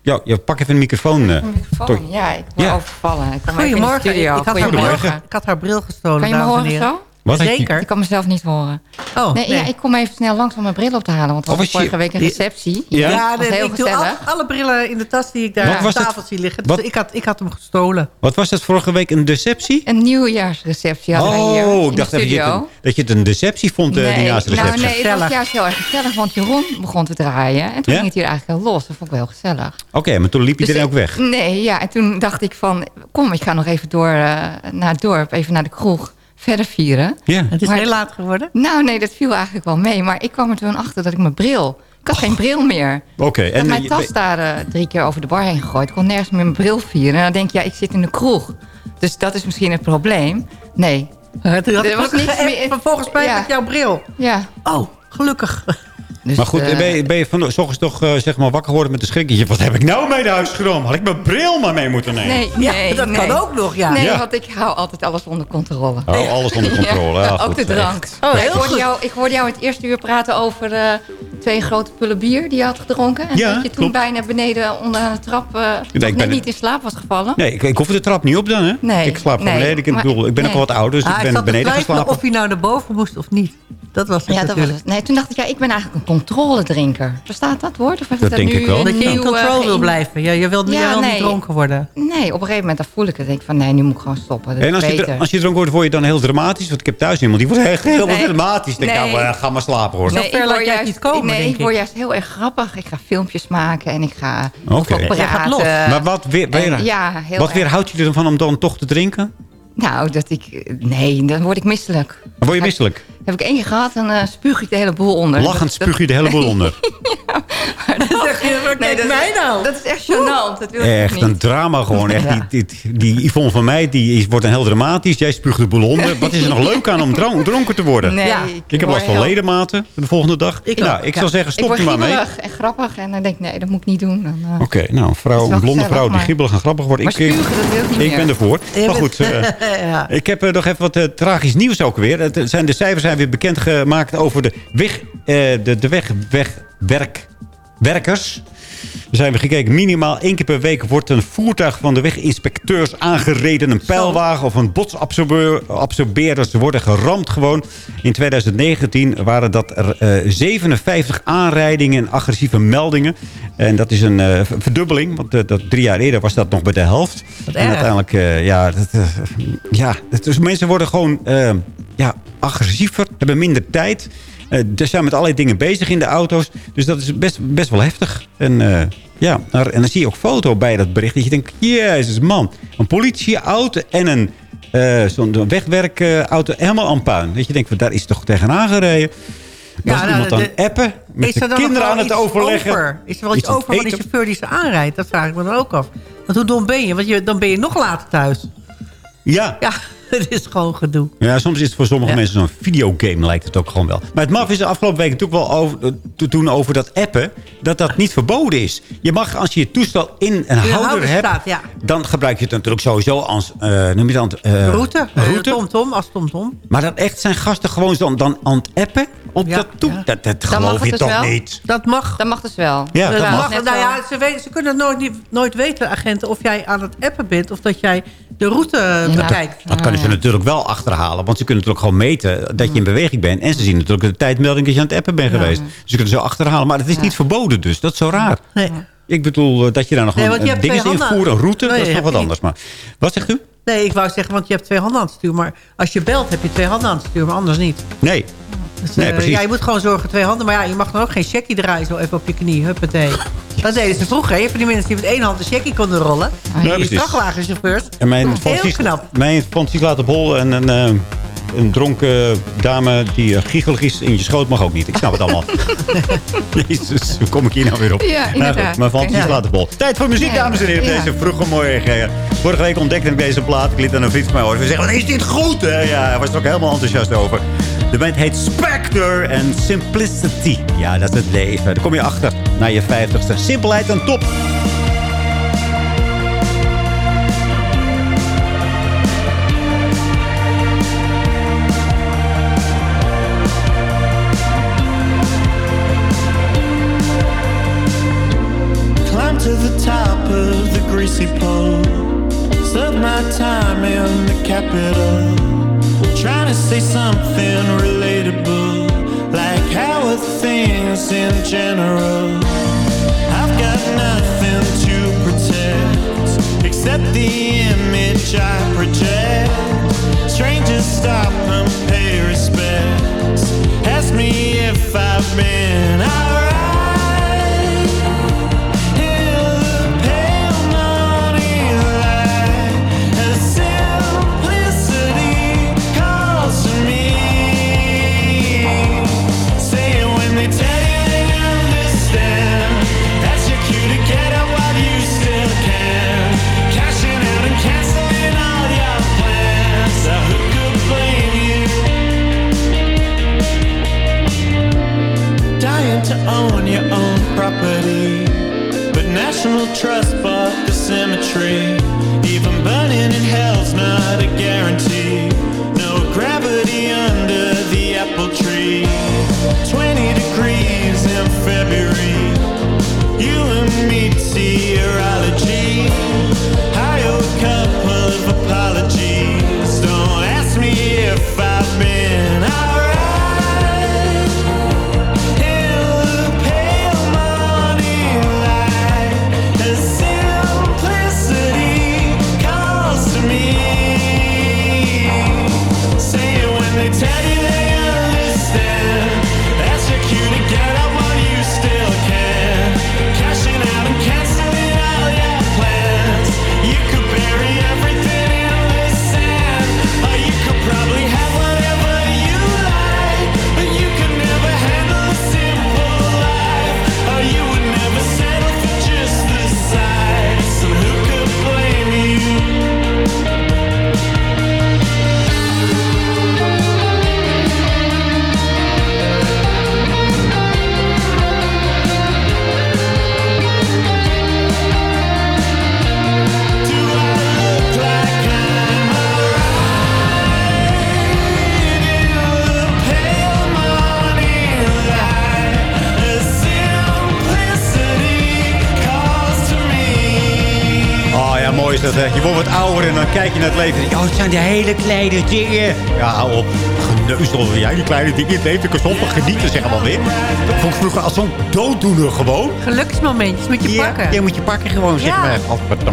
Ja, je pak even een microfoon. eh, Microfoon, ja, ik word Ja. overvallen. Ik kom even in de Goedemorgen. Ik had, haar bril, ik had haar bril gestolen, Kan je me horen zo? Wat je- Zeker. Ik kan mezelf niet horen. Oh, nee, nee. Ja, ik kom even snel langs om mijn bril op te halen. Want er Oh, was was je- vorige week een receptie. Ja? Ja, nee, heel ik doe al, alle brillen in de tas die ik daar het- tafel zie liggen. wat- Dus ik, had, ik had hem gestolen. Wat was dat vorige week? Een deceptie? Een nieuwjaarsreceptie hadden wij hier Oh, ik dacht dat je, het, dat je het een deceptie vond, uh, die naast de nou, nee, het was juist heel erg gezellig. Want Jeroen begon te draaien. En toen Ja? ging het hier eigenlijk heel los. Dat vond ik wel heel gezellig. Oké, maar toen liep Dus iedereen ook ik- weg. Nee, ja. En toen dacht ik van... Kom, ik ga nog even door eh, naar het dorp. Even naar de kroeg. Verder vieren. Ja. Het is Maar- heel laat geworden. Nou, nee, dat viel eigenlijk wel mee. Maar ik kwam er toen achter dat ik mijn bril... Ik had geen bril meer. Oké, Ik had en mijn je- tas daar eh, drie keer over de bar heen gegooid. Ik kon nergens meer mijn bril vieren. En dan denk je, ja, ik zit in de kroeg. Dus dat is misschien het probleem. Nee. Er ik was niks geappt, meer- Vervolgens bij Ja. met jouw bril. Ja. Oh, gelukkig. Dus, maar goed, eh, ben je, ben je van, s ochtends toch eh, zeg maar wakker geworden met een schrikketje? Wat heb ik nou mee naar huis genomen? Had ik mijn bril maar mee moeten nemen? Nee, nee, dat nee. kan ook nog, ja. Nee, Ja. want ik hou altijd alles onder controle. Oh, alles onder controle. Ja, ook goed. de drank. Oh, heel ik, hoorde goed. jou, ik hoorde jou het eerste uur praten over eh, twee grote pullen bier die je had gedronken. En Ja, dat je toen klopt. bijna beneden onder de trap eh, ik ben- niet in slaap was gevallen. Nee, ik, ik hoef de trap niet op dan, hè? Nee, ik slaap nee, beneden. Ik, maar- bedoel, ik ben ook al wat ouder, dus Ah, ik ben beneden geslapen. of hij nou naar boven moest of niet. Dat was het Ja, dat was natuurlijk. het. Nee, toen dacht ik, ja, ik ben eigenlijk een controledrinker. Bestaat dat woord? Of Dat dat denk nu ik wel. een Dat je in nieuw, control eh, wil blijven. Ja, je wilt, Ja, je wil nee. niet dronken worden. Nee, op een gegeven moment dan voel ik het. denk ik van, nee, nu moet ik gewoon stoppen. Dat En is als je, beter. als je dronken wordt, word je dan heel dramatisch? Want ik heb thuis iemand die wordt echt heel Nee. dramatisch. Ik denk, Nee. nou, eh, ga maar slapen hoor. Zo Nee, ver ik laat word jij het niet komen, nee, denk ik word juist heel erg grappig. Ik ga filmpjes maken en ik ga Jij praten. gaat los. Maar wat, weer, weer, En ja, heel wat weerhoudt je ervan om dan toch te drinken? Nou, dat ik... Nee, dan word ik misselijk. Dan word je misselijk. Heb ik één keer gehad en eh spuug ik de hele boel onder. Lachend Dat- spuug je de hele boel onder. zeg je, wat kijk dat, mij nou? Dat is echt gênant. Dat wil Echt niet. een drama gewoon. Echt, Ja. die, die, die Yvonne van mij die is, wordt dan heel dramatisch. Jij spuugt de onder. Wat is er nog leuk aan om dronk- dronken te worden? Nee, Ja. Ik heb last van heel- ledematen de volgende dag. Ik nou, ook, ik ja. zou zeggen, stop je maar mee. en grappig. En dan denk ik, nee, dat moet ik niet doen. Dan, eh, Oké, nou, een, vrouw, een blonde vrouw die gibbelig en grappig wordt. Maar ik, ik, spugen, dat niet ik meer. ben ervoor. Je Maar goed, eh, ja. ik heb eh, nog even wat tragisch nieuws ook weer. De cijfers zijn weer bekendgemaakt over de, weg, eh, de, de weg, wegwerk, werkers. Er zijn we gekeken. Minimaal één keer per week wordt een voertuig van de weginspecteurs aangereden. Een pijlwagen of een botsabsorbeerder. Ze worden geramd gewoon. In 2019 waren dat er eh, 57 aanrijdingen en agressieve meldingen. En dat is een eh, verdubbeling. Want eh, dat, drie jaar eerder was dat nog bij de helft. en erg. uiteindelijk, eh, ja, dat, eh, ja dat, dus mensen worden gewoon eh, ja, agressiever. Hebben minder tijd. Eh er zijn met allerlei dingen bezig in de auto's. Dus dat is best, best wel heftig. En, eh, ja, en dan zie je ook foto bij dat bericht. Dat je denkt, jezus man. Een politieauto en een eh, zo'n wegwerkauto helemaal aan puin. Dat je denkt, daar is toch tegenaan gereden. Ja, Was nou, iemand de- aan appen? Met Is er dan kinderen aan het iets overleggen. over? Is er wel iets over van die eten? chauffeur die ze aanrijdt? Dat vraag ik me dan ook af. Want hoe dom ben je? Want je, dan ben je nog later thuis. Ja. Ja, het is gewoon gedoe. Ja, soms is het voor sommige Ja. mensen zo'n videogame, lijkt het ook gewoon wel. Maar het maf is de afgelopen week natuurlijk wel over, eh, to- toen over dat appen, dat dat niet verboden is. Je mag, als je je toestel in een houder houder hebt, staat, ja. dan gebruik je het natuurlijk sowieso als, eh noem je dat? eh, route. route. Tom Tom als Tom Tom. Maar dat echt zijn gasten gewoon dan, dan aan het appen op Ja, dat toe. ja. Dat, geloof je dus toch wel? niet? Dat mag. Dat mag dus wel. Ja, dat Dat mag. Nou ja, ze, weten, ze kunnen nooit, niet- nooit weten, agenten, of jij aan het appen bent... of dat jij de route bekijkt. Dat kunnen ze natuurlijk wel achterhalen. Want ze kunnen natuurlijk gewoon meten dat je in beweging bent. En ze zien natuurlijk de tijdmelding dat je aan het appen bent geweest. Dus ze kunnen zo achterhalen. Maar het is niet verboden dus. Dat is zo raar. Nee. Ik bedoel eh, dat je daar nog Nee, een, ding invoeren, een route. Nee, dat is nog wat anders. Maar wat zegt u? nee, ik wou zeggen, want je hebt twee handen aan het stuur. Maar als je belt, heb je twee handen aan het stuur, maar anders niet. Nee. Dus, Nee, eh, precies. Ja, je moet gewoon zorgen twee handen. Maar ja, je mag dan ook geen checkie draaien zo even op je knie. Huppatee. Dat deden ze vroeger. hè, Van die mensen die met één hand een checkie konden rollen. Ja, die vrachtwagenchauffeurs. En mijn Heel knap. mijn laat op hol en een, eh, een dronken dame die giechelig is in je schoot mag ook niet. Ik snap het allemaal. Jezus, hoe kom ik hier nou weer op? Ja, Nou goed, inderdaad. mijn fantasie Ja. laat op hol. Tijd voor muziek, dames en heren. Deze vroege morgen. Vorige week ontdekte ik deze plaat. Ik liet aan een vriend van mij horen. Ze zeggen, wat is dit goed? Hè? Ja, hij was er ook helemaal enthousiast over. De band heet Spectre en Simplicity. Ja, dat is het leven. Daar kom je achter na je vijftigste. Simpelheid en top. To the top of the greasy pole. Serve my time in the capital. Trying to say something relatable, like how are things in general? I've got nothing to protect except the image I project. Strangers stop and pay respects. Ask me if I've been alright. Own your own property. But National Trust kijk je naar het leven je, oh, het zijn die hele kleine dingen. Ja, hou op. Geneuzel. Jij die kleine dingen. Het leven kan stoppen. Genieten, zeggen we alweer. Dat vond ik vroeger als zo'n dooddoener gewoon. Geluksmomentjes moet je Ja, pakken. je moet je pakken gewoon, zeg Ja.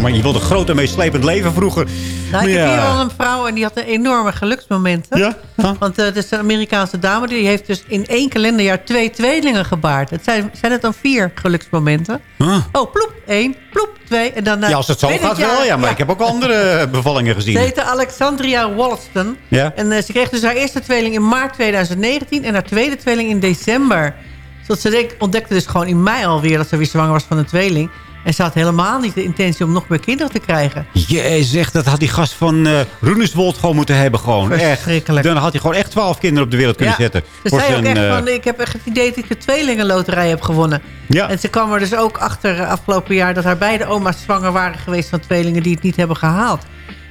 maar. Je wilde groot en meeslepend leven vroeger. Nou, ik Maar heb hier ja. een vrouw en die had een enorme geluksmomenten. Ja? Want eh, het is een Amerikaanse dame. Die heeft dus in één kalenderjaar twee tweelingen gebaard. Het zijn, zijn het dan vier geluksmomenten? Huh? Oh, ploep, één, ploep, twee. En dan, eh, Ja, als het zo gaat jaar- wel, ja. Maar ik heb ook andere bevallingen gezien. Ze heette Alexandria Wollaston. Ja. En eh, ze kreeg dus haar eerste tweeling in maart 2019 en haar tweede tweeling in december. Zodat ze ontdekte dus gewoon in mei alweer dat ze weer zwanger was van een tweeling. En ze had helemaal niet de intentie om nog meer kinderen te krijgen. Je zegt, dat had die gast van eh Runeswold gewoon moeten hebben. Gewoon. Echt. Dan had hij gewoon echt twaalf kinderen op de wereld kunnen zetten. Ze zei ook echt eh, van, ik heb echt het idee dat ik de tweelingenloterij heb gewonnen. Ja. En ze kwam er dus ook achter eh, afgelopen jaar... dat haar beide oma's zwanger waren geweest van tweelingen die het niet hebben gehaald.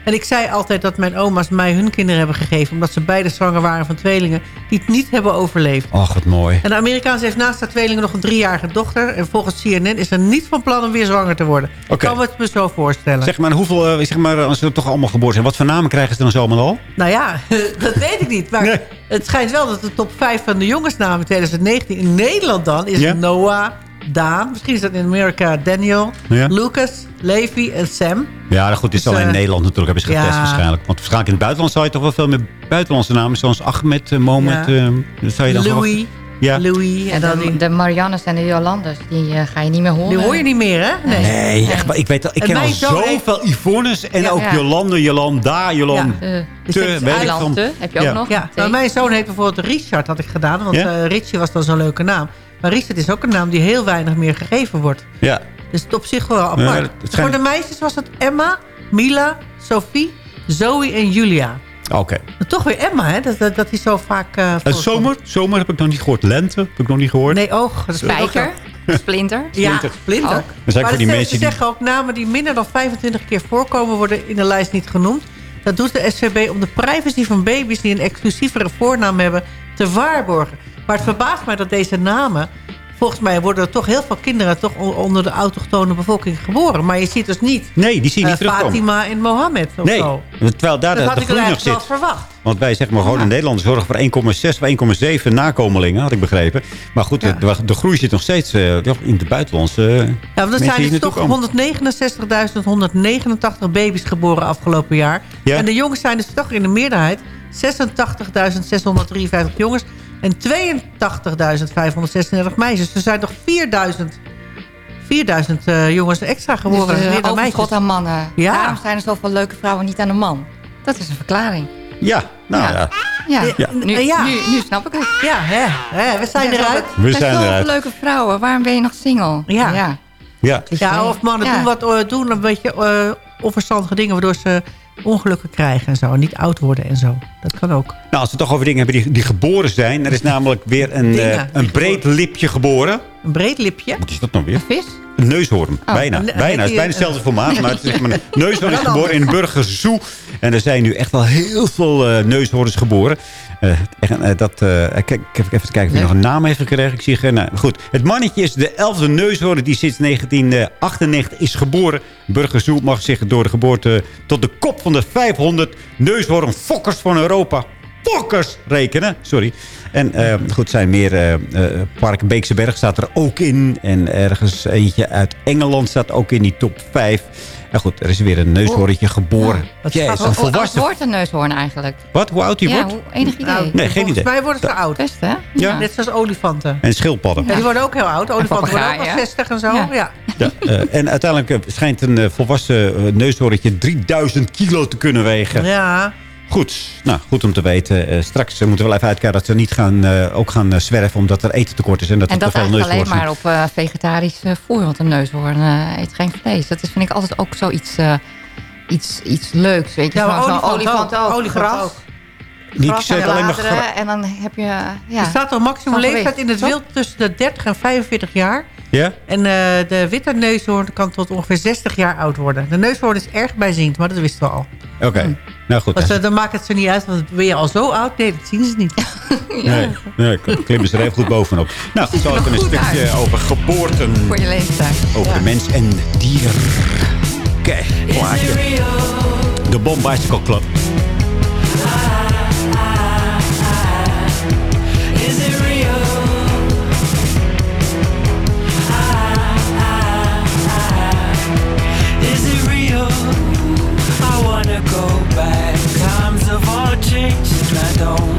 En ik zei altijd dat mijn oma's mij hun kinderen hebben gegeven... omdat ze beide zwanger waren van tweelingen die het niet hebben overleefd. Och, wat mooi. En de Amerikaanse heeft naast haar tweelingen nog een driejarige dochter. En volgens CNN is ze niet van plan om weer zwanger te worden. Ik kan me het me zo voorstellen. Zeg maar, hoeveel, eh, zeg maar, als ze toch allemaal geboren zijn, wat voor namen krijgen ze dan zo allemaal al? Nou ja, dat weet ik niet. Maar het schijnt wel dat de top 5 van de jongensnamen in 2019 in Nederland dan is Ja? Noah, Daan. Misschien is dat in Amerika Daniel, Ja. Lucas, Levi en Sam. Ja, goed, dit is Dus, alleen in eh, Nederland natuurlijk, hebben ze getest ja. waarschijnlijk. Want waarschijnlijk in het buitenland zou je toch wel veel meer buitenlandse namen, zoals Ahmed, eh, Mohamed, Ja. eh, zou je dan Louis. verwachten. Ja. Louis. En En dan de, Mariannes en de Jolandes, die ga je niet meer horen. die hoor je niet meer, hè? Nee. Nee, echt, maar ik weet al, ik En ken al heeft- zoveel Yvonnes en Ja. ook Ja. Jolande, Jolanda, Jolande. Ja. Te, weet ik eigenlijk- van- Te, heb je ook nog? Ja, maar mijn zoon heet bijvoorbeeld Richard, had ik gedaan. Want Ja? eh, Richie was dan zo'n leuke naam. Maar Richard is ook een naam die heel weinig meer gegeven wordt. Ja. Dus het op zich wel apart. Ja, Dus Voor de meisjes was het Emma, Mila, Sophie, Zoe en Julia. Oké. Toch weer Emma, hè? Dat, dat, dat is zo vaak... eh, En voorkomt. zomer? Zomer heb ik nog niet gehoord. Lente heb ik nog niet gehoord. Nee, oog. Dat is Spijker, Splinter. Ja, Splinter. Ook. Maar voor die ze- mensen ze die... zeggen ook namen die minder dan 25 keer voorkomen... worden in de lijst niet genoemd. Dat doet de SVB om de privacy van baby's... die een exclusievere voornaam hebben, te waarborgen. Maar het verbaast mij dat deze namen volgens mij worden er toch heel veel kinderen... toch onder de autochtone bevolking geboren. Maar je ziet dus niet... Nee, die zie je niet eh. Fatima en Mohammed of Nee, zo. terwijl daar Dat de, had de groei nog zit. verwacht. Want wij zeggen maar gewoon in Nederland zorgen voor 1,6 of 1,7 nakomelingen, had ik begrepen. Maar goed, de, de groei zit nog steeds eh, in de buitenlandse Ja, want er zijn dus toch 169.189 baby's geboren afgelopen jaar. Ja. En de jongens zijn dus toch in de meerderheid 86.653 jongens en 82.536 meisjes. Dus er zijn nog 4000, 4000 eh, jongens extra. Dus, eh, meer dan meisjes. overschot aan mannen. Ja. Daarom zijn er zoveel leuke vrouwen niet aan de man. Dat is een verklaring. Ja, nou ja. Ja, Ja. Nu, Ja. Nu, nu snap ik het. Ja, hè, hè, we zijn Ja, eruit. We Er zijn zoveel eruit. leuke vrouwen. Waarom ben je nog single? Ja. ja. Ja. Ja, of mannen Ja. doen, wat, eh, doen een beetje eh, onverstandige dingen... waardoor ze ongelukken krijgen en zo. En niet oud worden en zo. Dat kan ook. Nou, als we het toch over dingen hebben die, die geboren zijn. Er is namelijk weer een, eh, een breed lipje geboren. Een breed lipje. Wat is dat nou weer? Vis? Een neushoorn. bijna. een- bijna. Het is bijna hetzelfde formaat. Maar het is een neushoorn is geboren in Burger Zoo. En er zijn nu echt wel heel veel eh neushoorns geboren. Eh, en, eh, dat, eh, kijk, ik heb even kijken of hij nog een naam heeft gekregen. Ik zie geen naam. Goed. Het mannetje is de elfde neushoorn die sinds 1998 is geboren. Burger Zoo mag zich door de geboorte tot de kop van de 500 neushoornfokkers van Europa fokkers rekenen. Sorry. En eh, goed, zijn meer Park Beekse Berg staat er ook in. En ergens eentje uit Engeland staat ook in die top 5. En goed, er is weer een neushoorntje geboren. Wat Jezus, schattig. een Hoe oud volwassen... wordt een neushoorn eigenlijk? Wat? Hoe oud die ja, wordt? hoe, enig idee. Nou, Nee, geen volgens idee. mij worden ze oud. Best, hè? Ja. Net zoals olifanten. En schildpadden. Ja, die worden ook heel oud. Olifanten worden ook al papegaaien. 60 en zo. Ja. Ja. Ja, eh, en uiteindelijk eh, schijnt een eh, volwassen uh, neushoorntje 3000 kilo te kunnen wegen. Ja. Goed, nou, goed om te weten. Eh, straks eh, moeten we wel even uitkijken dat ze niet gaan, eh, ook gaan eh, zwerven... omdat er eten tekort is en dat En er dat te veel eigenlijk alleen maar op eh, vegetarisch eh, voer. Want een neushoorn eh, eet geen vlees. Dat is, vind ik altijd ook zoiets, eh, iets, iets leuks. Weet je? Ja, olifant ook. Olifant Gras. ook. Die Gras zet en alleen maar En dan heb je... Ja, Er staat al maximum leeftijd in het wild tussen de 30 en 45 jaar. Ja? En eh, de witte neushoorn kan tot ongeveer 60 jaar oud worden. De neushoorn is erg bijziend, maar dat wisten we al. Oké, nou goed. Want, dan maakt het ze niet uit, want ben je al zo oud? Nee, dat zien ze niet. Nee, nee, k- klimmen ze er even goed bovenop. Nou, goed, zo even een stukje uit. over geboorten. Voor je leeftijd. Over de mens en dier. Oké, plaatje. De Bomb Bicycle Club. Have all changed, and I don't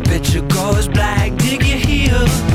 picture goes black, dig your heels.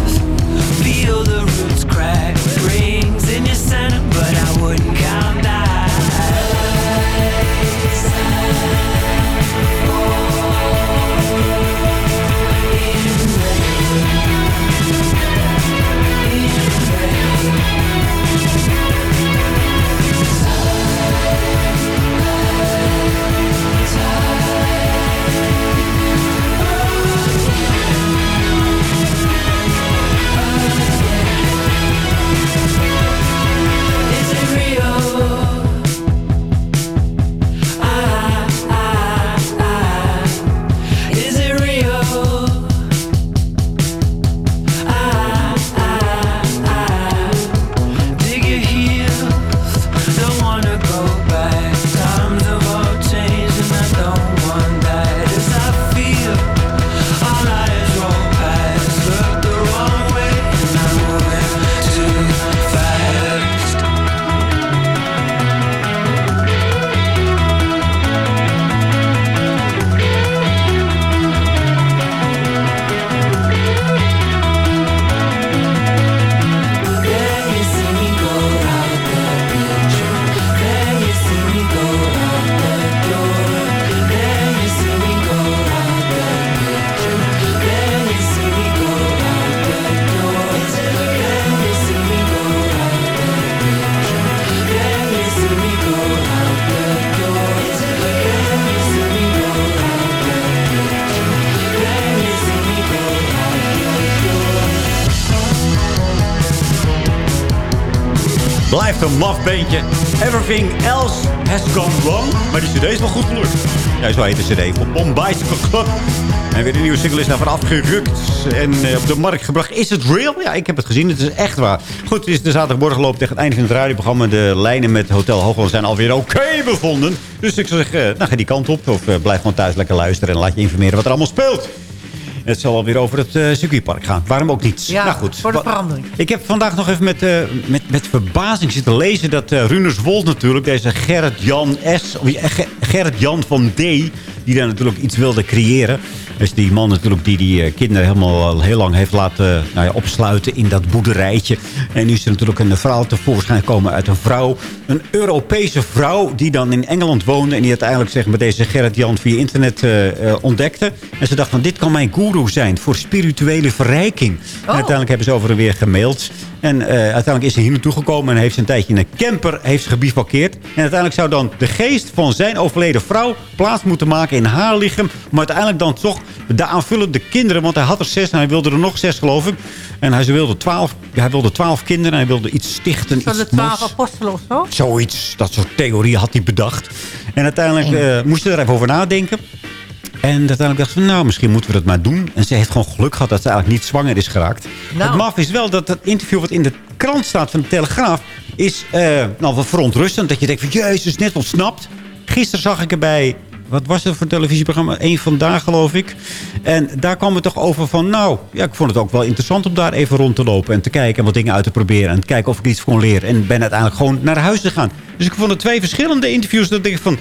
Een maf beentje. Everything else has gone wrong. Maar die cd is wel goed gelukt. Ja, zo heet de cd. Van Bomb Bicycle Club. En weer een nieuwe single is daarvan afgerukt. En eh, op de markt gebracht. Is het real? Ja, ik heb het gezien. Het is echt waar. Goed, het is de zaterdagmorgen gelopen tegen het einde van het radioprogramma. De lijnen met Hotel Hoogland zijn alweer oké bevonden. Dus ik zou zeggen, eh, nou ga die kant op. Of eh, blijf gewoon thuis lekker luisteren. En laat je informeren wat er allemaal speelt. Het zal alweer over het eh, circuitpark gaan. Waarom ook niet? Ja, nou goed. voor de verandering. Ik heb vandaag nog even met, eh, met, met verbazing zitten lezen... dat eh Runerswold natuurlijk, deze Gerrit-Jan S... of, Ge- Gerrit-Jan van D... die daar natuurlijk iets wilde creëren. Dus die man natuurlijk die die kinderen helemaal al heel lang heeft laten nou ja, opsluiten in dat boerderijtje. En nu is er natuurlijk een verhaal tevoorschijn gekomen uit een vrouw. Een Europese vrouw die dan in Engeland woonde... en die uiteindelijk zeg maar, deze Gerrit-Jan via internet eh, eh, ontdekte. En ze dacht van dit kan mijn guru zijn voor spirituele verrijking. En uiteindelijk hebben ze over en weer gemaild. En eh, uiteindelijk is ze hier naartoe gekomen en heeft ze een tijdje in een camper heeft gebivakkeerd. En uiteindelijk zou dan de geest van zijn overleden vrouw plaats moeten maken in haar lichaam. Maar uiteindelijk dan toch de aanvullende kinderen. Want hij had er zes en hij wilde er nog zes geloof ik. En hij wilde twaalf, hij wilde twaalf kinderen en hij wilde iets stichten. Van iets de twaalf moois. apostelen of zo? Zoiets, dat soort theorieën had hij bedacht. En uiteindelijk eh, moest ze er even over nadenken. En uiteindelijk dacht ze, nou, misschien moeten we dat maar doen. En ze heeft gewoon geluk gehad dat ze eigenlijk niet zwanger is geraakt. Nou. Het maf is wel dat het interview wat in de krant staat van de Telegraaf... is eh, nou, wel verontrustend. Dat je denkt van, jezus, net ontsnapt. Gisteren zag ik erbij... Wat was het voor een televisieprogramma? Eén vandaag, geloof ik. En daar kwam het toch over van... Nou, ja, ik vond het ook wel interessant om daar even rond te lopen... en te kijken en wat dingen uit te proberen. En te kijken of ik iets kon leren. En ben uiteindelijk gewoon naar huis gegaan. Dus ik vond het twee verschillende interviews. Dat ik van...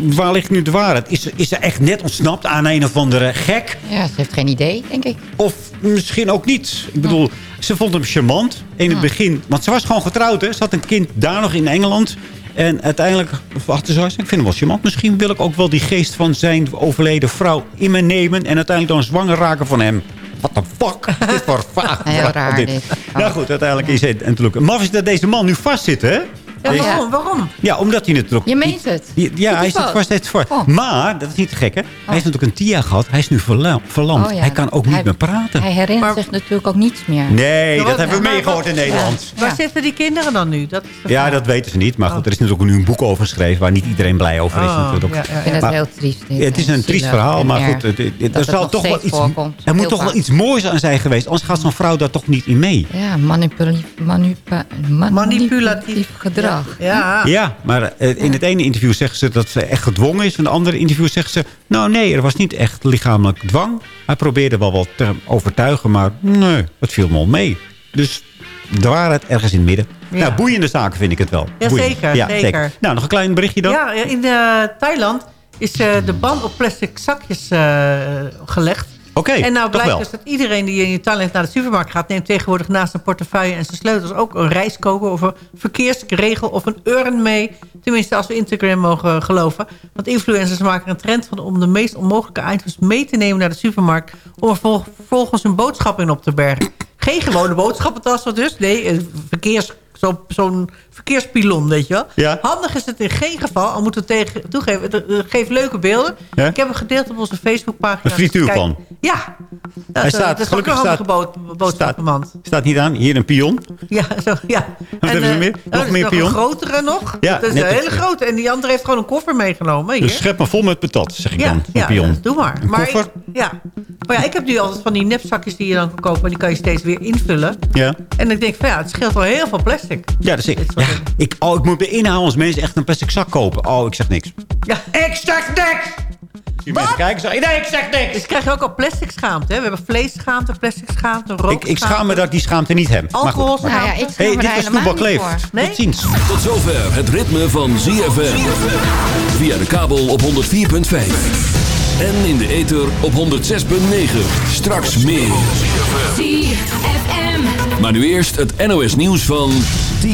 Waar ligt nu de waarheid? Is, ze- is ze echt net ontsnapt aan een of andere gek? Ja, ze heeft geen idee, denk ik. Of misschien ook niet. Ik bedoel, ze vond hem charmant in het begin. Want ze was gewoon getrouwd, hè. Ze had een kind daar nog in Engeland. En uiteindelijk had ze zoiets. Ik vind hem wel charmant. Misschien wil ik ook wel die geest van zijn overleden vrouw in me nemen. En uiteindelijk dan zwanger raken van hem. What the fuck? dit is voor vaag. Heel raar dit. dit. Nou goed, uiteindelijk is het natuurlijk... Maf is dat deze man nu vastzit, hè? Ja, Deze- waarom? waarom? ja, omdat hij natuurlijk... Je meent het. Ja, ja, hij is zit vast. vast steeds voor. Oh. Maar, dat is niet te gek, hè? Hij heeft natuurlijk een TIA gehad. Hij is nu verla- verlamd. Oh ja. Hij kan ook niet Hij- meer praten. Hij herinnert zich natuurlijk ook niets meer. Nee, dat hebben we meegehoord in Nederland. Waar zitten die kinderen dan nu? Dat is Ja, dat weten ze niet. Maar Oh. goed, er is natuurlijk ook nu een boek over geschreven... waar niet iedereen blij over is Oh, natuurlijk. ja, ja, ja. Ik vind het Maar- heel triest. het is een En triest verhaal, maar goed, het- het- Dat er zal toch wel iets, er moet toch wel iets moois aan zijn geweest. Anders gaat zo'n vrouw daar toch niet in mee. Ja, manipulatief, manupa, Ja. Ja, maar eh, in het ene interview zeggen ze dat ze echt gedwongen is. In het andere interview zeggen ze... nou nee, er was niet echt lichamelijk dwang. Hij probeerde wel wat te overtuigen, maar nee, het viel me al mee. Dus de waarheid ergens in het midden. Ja. Nou, boeiende zaken vind ik het wel. Ja, zeker, zeker. Nou, nog een klein berichtje dan? Ja, in eh, Thailand is eh, de ban op plastic zakjes eh, gelegd. Oké, en nou blijkt dus dat iedereen die in Thailand naar de supermarkt gaat... neemt tegenwoordig naast zijn portefeuille en zijn sleutels... ook een reiskoker of een verkeersregel of een urn mee. Tenminste, als we Instagram mogen geloven. Want influencers maken een trend van om de meest onmogelijke items mee te nemen naar de supermarkt... om er vol- vervolgens hun boodschappen in op te bergen. Geen gewone boodschappentas dus. Nee, een verkeers, zo- zo'n verkeerspilon, weet je wel. Ja. Handig is het in geen geval, al moeten we tegen, toegeven. Het, het geeft leuke beelden. Ja? Ik heb hem gedeeld op onze Facebookpagina. Een frituurpan. Ja. Dat, Hij staat, dat is ook een handige staat- bood, boodschappenmand. Staat niet aan. Hier een pion. Ja, zo, ja. Wat hebben eh, meer? oh, Nog er meer nog pion? een grotere nog. Ja, dat is een hele grote. En die andere heeft gewoon een koffer meegenomen. Hier. Dus schep me vol met patat, zeg ik ja, dan. Ja, pion. doe maar. Een maar koffer? Ik, ja. Maar ja, ik heb nu altijd van die nepzakjes die je dan kan kopen. En die kan je steeds weer invullen. Ja. En ik denk van ja, het scheelt wel heel veel plastic. Ja, dat is ik. Ja, ik, oh, ik moet me inhouden als mensen echt een plastic zak kopen. Oh, ik zeg niks. Ja. Ik zeg niks! Je mensen kijken zeggen, nee, ik zeg niks. Dus krijg je ook al plastic schaamte. Hè? We hebben vleesschaamte, plastic schaamte, rook. Ik, ik schaam me dat ik die schaamte niet heb. Alcohol goed. Nou ja, ik schaam hey, me dit was helemaal Toebak niet Leeft. voor. Nee? Tot ziens. Tot zover het ritme van ZFM. Via de kabel op 104.5. En in de ether op 106.9. Straks meer. Maar nu eerst het NOS nieuws van 10.